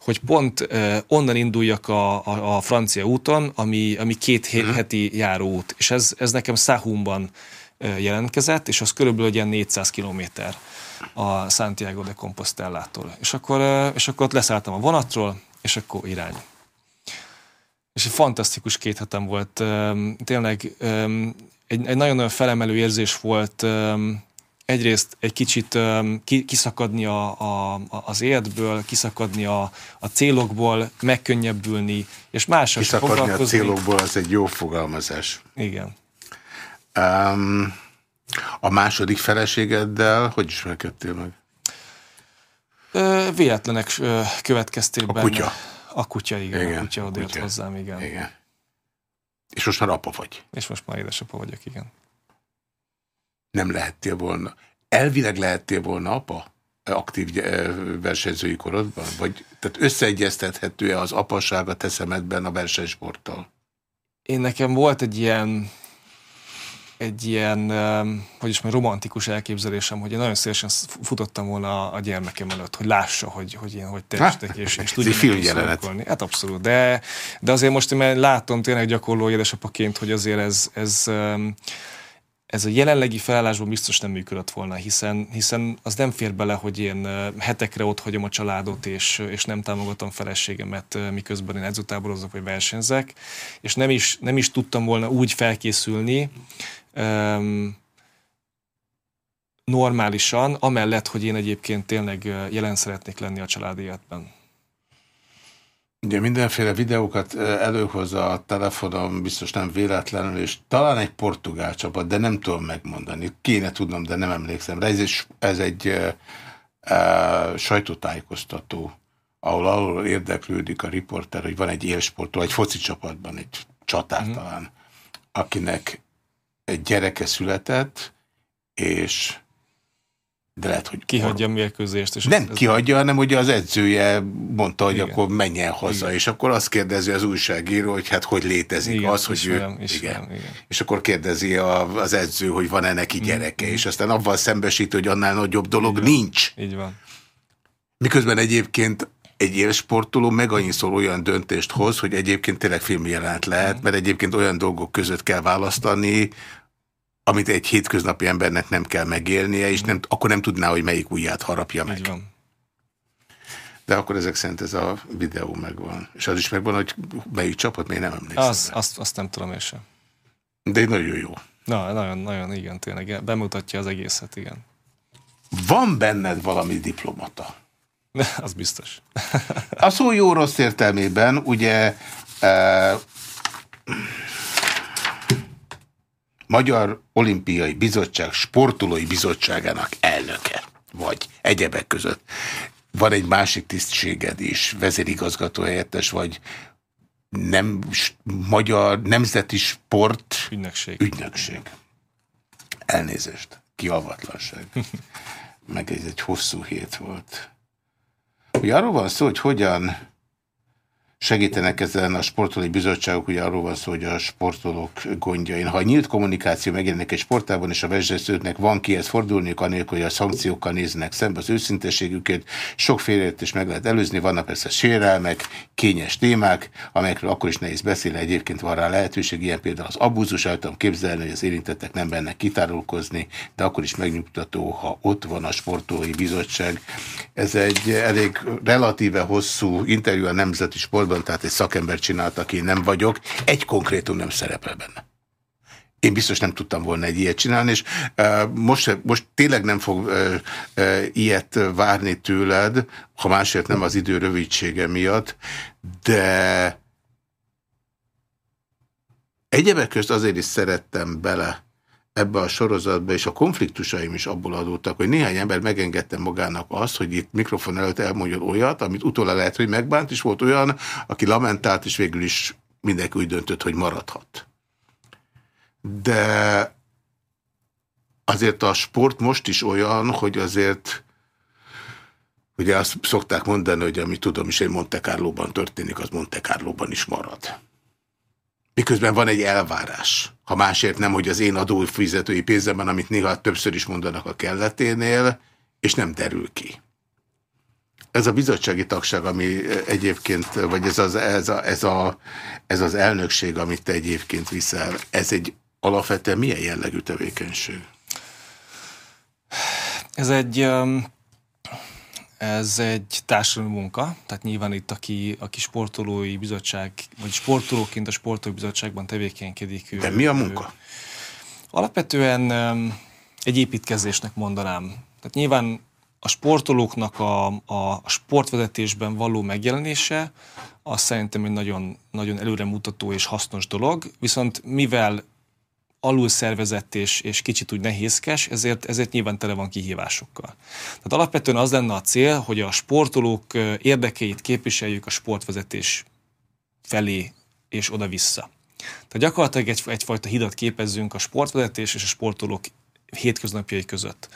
hogy pont uh, onnan induljak a, a, a francia úton, ami, ami két hmm. heti járóút, és ez, ez nekem Sahumban uh, jelentkezett, és az körülbelül ilyen 400 kilométer a Santiago de Compostela-tól. És akkor, uh, és akkor ott leszálltam a vonatról, és akkor irány. És egy fantasztikus két hetem volt. Tényleg egy, egy nagyon-nagyon felemelő érzés volt egyrészt egy kicsit kiszakadni a, a, az életből, kiszakadni a, a célokból, megkönnyebbülni, és mással Kiszakadni a célokból, az egy jó fogalmazás. Igen. Um, a második feleségeddel hogy ismerkedtél meg? Véletlenek következtében. A kutya. A kutya, igen. igen a kutya odajött hozzám, igen. igen. És most már apa vagy. És most már édesapa vagyok, igen. Nem lehettél volna. Elvileg lehettél volna apa? aktív eh, versenyzői korodban? Vagy, tehát összeegyeztethető-e az apaság a teszemedben a versenysporttal? Én nekem volt egy ilyen egy ilyen, hogy is mondjam, romantikus elképzelésem, hogy én nagyon szélesen futottam volna a gyermekem előtt, hogy lássa, hogy, hogy én hogy teljesítek, és, és tudja Hát abszolút, de, de azért most én látom tényleg gyakorló édesapaként, hogy azért ez, ez ez a jelenlegi felállásban biztos nem működött volna, hiszen, hiszen az nem fér bele, hogy én hetekre ott hagyom a családot, és, és nem támogatom feleségemet, miközben én edzőtáborozok vagy versenyzek, és nem is, nem is tudtam volna úgy felkészülni, um, normálisan, amellett, hogy én egyébként tényleg jelen szeretnék lenni a családi életben. Ugye mindenféle videókat előhozza a telefonom, biztos nem véletlenül, és talán egy portugál csapat, de nem tudom megmondani. Kéne tudnom, de nem emlékszem Ez egy, ez egy uh, uh, sajtótájékoztató, ahol ahol érdeklődik a riporter, hogy van egy élsportol, egy foci csapatban, egy csatár mm. talán, akinek egy gyereke született, és de lehet, hogy... Kihagyja a mérkőzést. És nem ez kihagyja, hanem ugye az edzője mondta, hogy igen. akkor menjen haza, igen. és akkor azt kérdezi az újságíró, hogy hát hogy létezik igen, az, hogy ismerem, ő... Ismerem, igen. igen. És akkor kérdezi a, az edző, hogy van-e neki gyereke, mm. és aztán avval szembesít, hogy annál nagyobb dolog Így nincs. Így van. Miközben egyébként egy élsportoló meg annyiszor olyan döntést hoz, hogy egyébként tényleg filmjelent lehet, mm. mert egyébként olyan dolgok között kell választani, amit egy hétköznapi embernek nem kell megélnie, és nem, akkor nem tudná, hogy melyik ujját harapja meg. Így van. De akkor ezek szerint ez a videó megvan. És az is megvan, hogy melyik csapat, még nem emlékszem. Az, azt, azt nem tudom én sem. De nagyon jó. Na, nagyon, nagyon, igen, tényleg. Bemutatja az egészet, igen. Van benned valami diplomata? az biztos. a szó jó-rossz értelmében, ugye... E Magyar Olimpiai Bizottság Sportolói Bizottságának elnöke vagy egyebek között. Van egy másik tisztséged is, vezérigazgató helyettes vagy nem, Magyar Nemzeti Sport Ügynökség. Ügynökség. Elnézést, kiavatlanság. Meg ez egy hosszú hét volt. Ugye arról van szó, hogy hogyan segítenek ezen a sportolói bizottságok, ugye arról van szó, hogy a sportolók gondjain. Ha a nyílt kommunikáció megjelenik egy sportában, és a versenyzőknek van kihez fordulniuk, anélkül, hogy a szankciókkal néznek szembe az őszintességüket, sok is meg lehet előzni, vannak persze sérelmek, kényes témák, amelyekről akkor is nehéz beszélni, egyébként van rá lehetőség, ilyen például az abúzus, el képzelni, hogy az érintettek nem bennek kitárulkozni, de akkor is megnyugtató, ha ott van a sportolói bizottság. Ez egy elég relatíve hosszú interjú a Nemzeti Sportban, sportban, tehát egy szakember csinált, aki nem vagyok, egy konkrétum nem szerepel benne. Én biztos nem tudtam volna egy ilyet csinálni, és uh, most, most tényleg nem fog uh, uh, ilyet várni tőled, ha másért nem az idő rövidsége miatt, de egyebek közt azért is szerettem bele ebbe a sorozatba, és a konfliktusaim is abból adódtak, hogy néhány ember megengedte magának azt, hogy itt mikrofon előtt elmondjon olyat, amit utólag lehet, hogy megbánt, és volt olyan, aki lamentált, és végül is mindenki úgy döntött, hogy maradhat. De azért a sport most is olyan, hogy azért ugye azt szokták mondani, hogy ami tudom is, hogy Monte Carlo-ban történik, az Monte Carlo-ban is marad. Miközben van egy elvárás, ha másért nem, hogy az én adófizetői pénzemben, amit néha többször is mondanak a kelleténél, és nem derül ki. Ez a bizottsági tagság, ami egyébként, vagy ez az, ez, a, ez, a, ez az elnökség, amit te egyébként viszel, ez egy alapvetően milyen jellegű tevékenység? Ez egy ez egy társadalmi munka, tehát nyilván itt, aki, aki sportolói bizottság, vagy sportolóként a sportolói bizottságban tevékenykedik. Ő, De mi a munka? Ő, alapvetően egy építkezésnek mondanám. Tehát nyilván a sportolóknak a, a sportvezetésben való megjelenése, az szerintem egy nagyon, nagyon előremutató és hasznos dolog, viszont mivel alul szervezett és, és kicsit úgy nehézkes, ezért, ezért nyilván tele van kihívásokkal. Tehát alapvetően az lenne a cél, hogy a sportolók érdekeit képviseljük a sportvezetés felé és oda-vissza. Tehát gyakorlatilag egy, egyfajta hidat képezzünk a sportvezetés és a sportolók hétköznapjai között.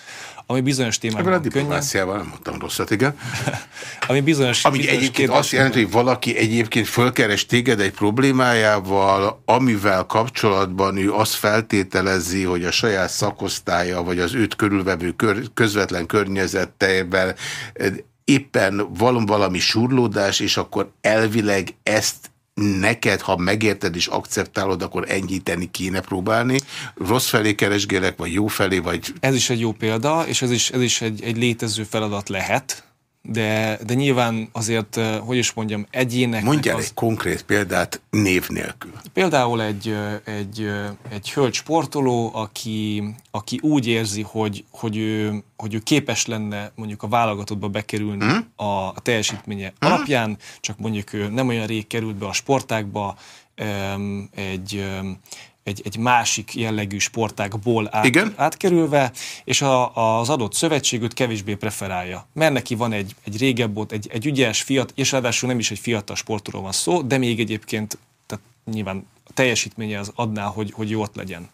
Ami bizonyos témában Ebben a diplomáciával nem mondtam rosszat, igen. ami bizonyos... Ami egyébként azt jelenti, hogy valaki egyébként fölkeres téged egy problémájával, amivel kapcsolatban ő azt feltételezi, hogy a saját szakosztálya, vagy az őt körülvevő kör, közvetlen környezeteiben éppen valami surlódás, és akkor elvileg ezt neked, ha megérted és akceptálod, akkor enyhíteni kéne próbálni. Rossz felé keresgélek, vagy jó felé, vagy... Ez is egy jó példa, és ez is, ez is egy, egy létező feladat lehet, de, de nyilván azért, hogy is mondjam, egyének... Mondjál az... egy konkrét példát név nélkül. Például egy, egy, egy hölgy sportoló, aki, aki úgy érzi, hogy, hogy, ő, hogy ő képes lenne mondjuk a válogatottba bekerülni hmm? a, a teljesítménye hmm? alapján, csak mondjuk ő nem olyan rég került be a sportákba, egy, egy, egy másik jellegű sportákból át, Igen? átkerülve, és a, az adott szövetség őt kevésbé preferálja. Mert neki van egy, egy régebb volt, egy, egy ügyes, fiat, és ráadásul nem is egy fiatal sportról van szó, de még egyébként tehát nyilván a teljesítménye az adná, hogy, hogy jó ott legyen.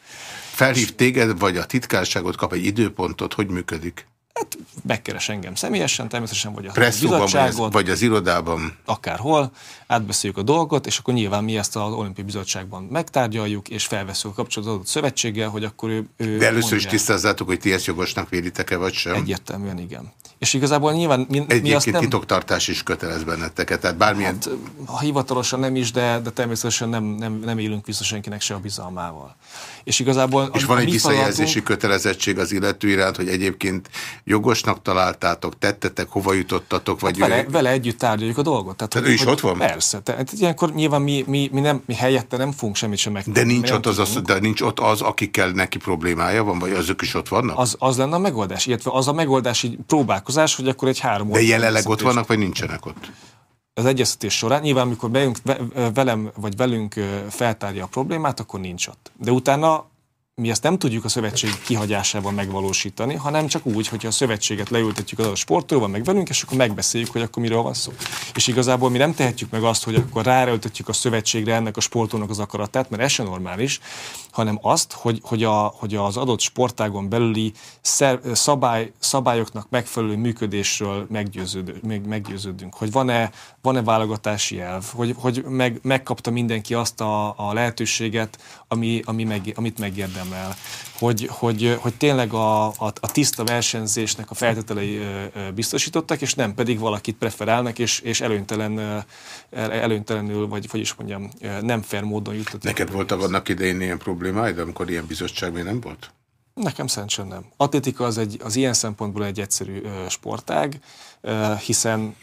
Felhív téged, vagy a titkárságot kap egy időpontot, hogy működik? Hát megkeres engem személyesen, természetesen vagy a Presszóban, bizottságot. Vagy az, vagy az irodában. Akárhol, átbeszéljük a dolgot, és akkor nyilván mi ezt az olimpiai bizottságban megtárgyaljuk, és felveszünk a kapcsolatot adott szövetséggel, hogy akkor ő, ő De először mondja, is tisztázzátok, hogy ti ezt jogosnak véditek-e, vagy sem? Egyértelműen igen. És igazából nyilván mi, Egyébként mi azt nem... titoktartás is kötelez benneteket, tehát bármilyen... Hát, ha hivatalosan nem is, de, de természetesen nem, nem, nem élünk vissza senkinek se a bizalmával. És igazából... És van egy visszajelzési kötelezettség az illető iránt, hogy egyébként jogosnak találtátok, tettetek, hova jutottatok, vagy... Hát vele, ő... vele együtt tárgyaljuk a dolgot. Tehát, Tehát ő is hogy, ott van? Persze. Tehát ilyenkor nyilván mi, mi, mi, nem, mi helyette nem fogunk semmit sem megtenni. De nincs, ott az, az, de nincs ott az, akikkel neki problémája van, vagy azok is ott vannak? Az, az lenne a megoldás, illetve az a megoldási próbálkozás, hogy akkor egy három De jelenleg ott vannak, vagy nincsenek ott? Az egyeztetés során, nyilván amikor bejünk, velem vagy velünk feltárja a problémát, akkor nincs ott. De utána mi ezt nem tudjuk a szövetség kihagyásával megvalósítani, hanem csak úgy, hogyha a szövetséget leültetjük az a sportolóval, meg velünk, és akkor megbeszéljük, hogy akkor miről van szó. És igazából mi nem tehetjük meg azt, hogy akkor ráerőltetjük a szövetségre ennek a sportolónak az akaratát, mert ez sem normális, hanem azt, hogy, hogy, a, hogy az adott sportágon belüli szer, szabály, szabályoknak megfelelő működésről meggyőződünk, meggyőződünk. Hogy van-e, van-e válogatási elv, hogy, hogy meg, megkapta mindenki azt a, a lehetőséget, ami, ami meg, amit megérdemel. Hogy, hogy, hogy tényleg a, a, a tiszta versenyzésnek a feltételei biztosítottak, és nem pedig valakit preferálnak, és, és előnytelen, előnytelenül, vagy hogy is mondjam, nem fair módon jutottak. Neked volt annak idején ilyen problémáid, amikor ilyen bizottság még nem volt? Nekem szerencsém nem. Atlétika az, egy, az ilyen szempontból egy egyszerű sportág, hiszen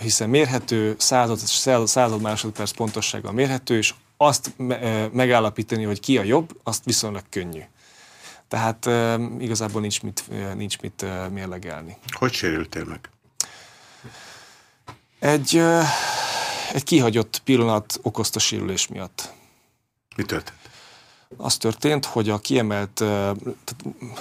hiszen mérhető, század, század másodperc pontossággal mérhető, és azt me, megállapítani, hogy ki a jobb, azt viszonylag könnyű. Tehát ö, igazából nincs mit, nincs mit ö, mérlegelni. Hogy sérültél meg? Egy, ö, egy kihagyott pillanat okozta sérülés miatt. Mi történt? az történt, hogy a kiemelt, tehát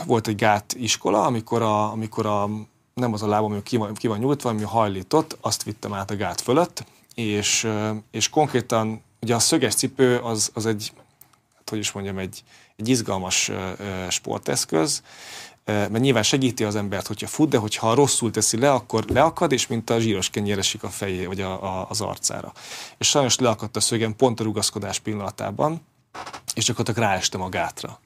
volt egy gát iskola, amikor a, amikor a nem az a lábam, ami ki van, ki van nyújtva, ami hajlított, azt vittem át a gát fölött, és, és konkrétan ugye a szöges cipő az, az egy, hát hogy is mondjam, egy, egy izgalmas sporteszköz, mert nyilván segíti az embert, hogyha fut, de hogyha rosszul teszi le, akkor leakad, és mint a zsíros kenyér esik a fejé, vagy a, a, az arcára. És sajnos leakadt a szögem pont a rugaszkodás pillanatában, és csak ráestem a gátra.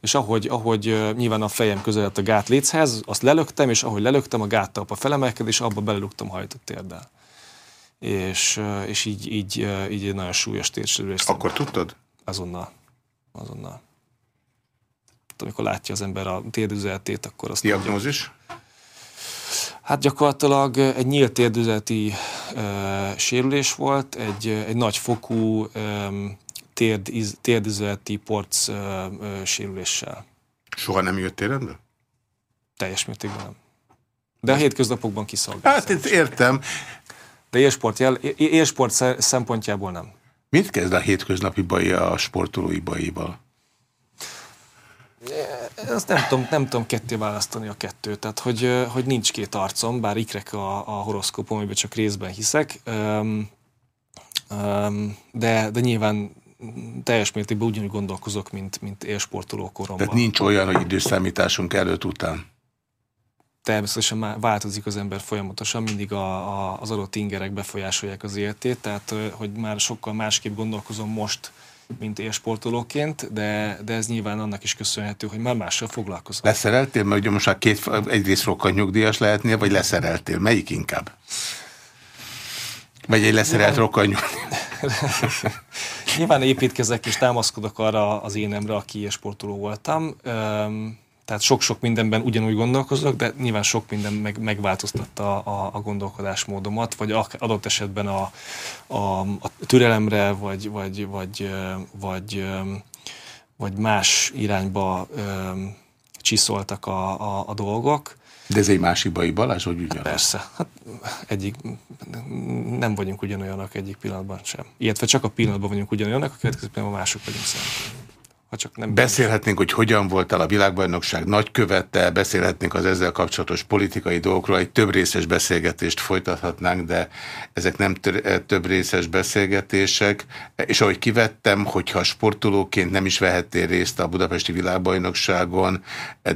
És ahogy, ahogy nyilván a fejem közeledett a gát léchez, azt lelöktem, és ahogy lelöktem, a gáttalpa felemelked, és abba beleluktam hajtott térdel. És, és így, így, így egy nagyon súlyos térsérülés. Akkor tudtad? Azonnal. Azonnal. Hát, amikor látja az ember a térdüzeletét, akkor azt Diagnózis? Hát gyakorlatilag egy nyílt térdüzeleti uh, sérülés volt, egy, egy nagy fokú um, térd, térdüzeleti porc uh, uh, sérüléssel. Soha nem jött rendbe? Teljes mértékben nem. De a hétköznapokban kiszolgál. Hát itt értem. De élsport, jel, élsport szempontjából nem. Mit kezd a hétköznapi baj a sportolói bajéval? Ezt nem tudom, nem tudom ketté választani a kettőt, tehát hogy, hogy nincs két arcom, bár ikrek a, a horoszkópom, amiben csak részben hiszek, um, um, de, de nyilván teljes mértékben ugyanúgy gondolkozok, mint, mint élsportoló koromban. Tehát nincs olyan, hogy időszámításunk előtt után? Természetesen már változik az ember folyamatosan, mindig a, a, az adott ingerek befolyásolják az életét, tehát hogy már sokkal másképp gondolkozom most, mint élsportolóként, de, de ez nyilván annak is köszönhető, hogy már mással foglalkozom. Leszereltél? Mert ugye most már két, egyrészt rokkal nyugdíjas lehetnél, vagy leszereltél? Melyik inkább? Vagy egy leszerelt rokkal Nyilván építkezek és támaszkodok arra az énemre, aki sportoló voltam. Tehát sok-sok mindenben ugyanúgy gondolkozok, de nyilván sok minden meg, megváltoztatta a, a gondolkodásmódomat, vagy adott esetben a, a, a türelemre, vagy, vagy, vagy, vagy, vagy más irányba csiszoltak a, a, a dolgok. De ez egy másik baj, Balázs, hogy ugyanaz? Persze. Hát egyik, nem vagyunk ugyanolyanak egyik pillanatban sem. Illetve csak a pillanatban vagyunk ugyanolyanak, a következő pillanatban mások vagyunk szerintem. Ha csak nem beszélhetnénk, hogy hogyan volt el a világbajnokság nagykövete, beszélhetnénk az ezzel kapcsolatos politikai dolgokról, egy több részes beszélgetést folytathatnánk, de ezek nem több részes beszélgetések, és ahogy kivettem, hogyha sportolóként nem is vehettél részt a budapesti világbajnokságon,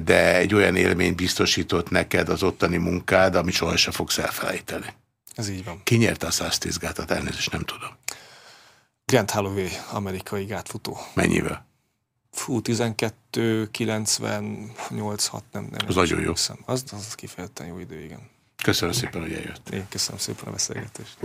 de egy olyan élményt biztosított neked az ottani munkád, amit sohasem fogsz elfelejteni. Ez így van. Ki nyerte a 110 gátat? Elnézést nem tudom. Grant Holloway, amerikai gátfutó. Mennyivel? Fú, 12, 98, 6, nem, nem. Az nagyon jó. Az, az kifejezetten jó idő, igen. Köszönöm szépen, hogy eljött. Én köszönöm szépen a beszélgetést.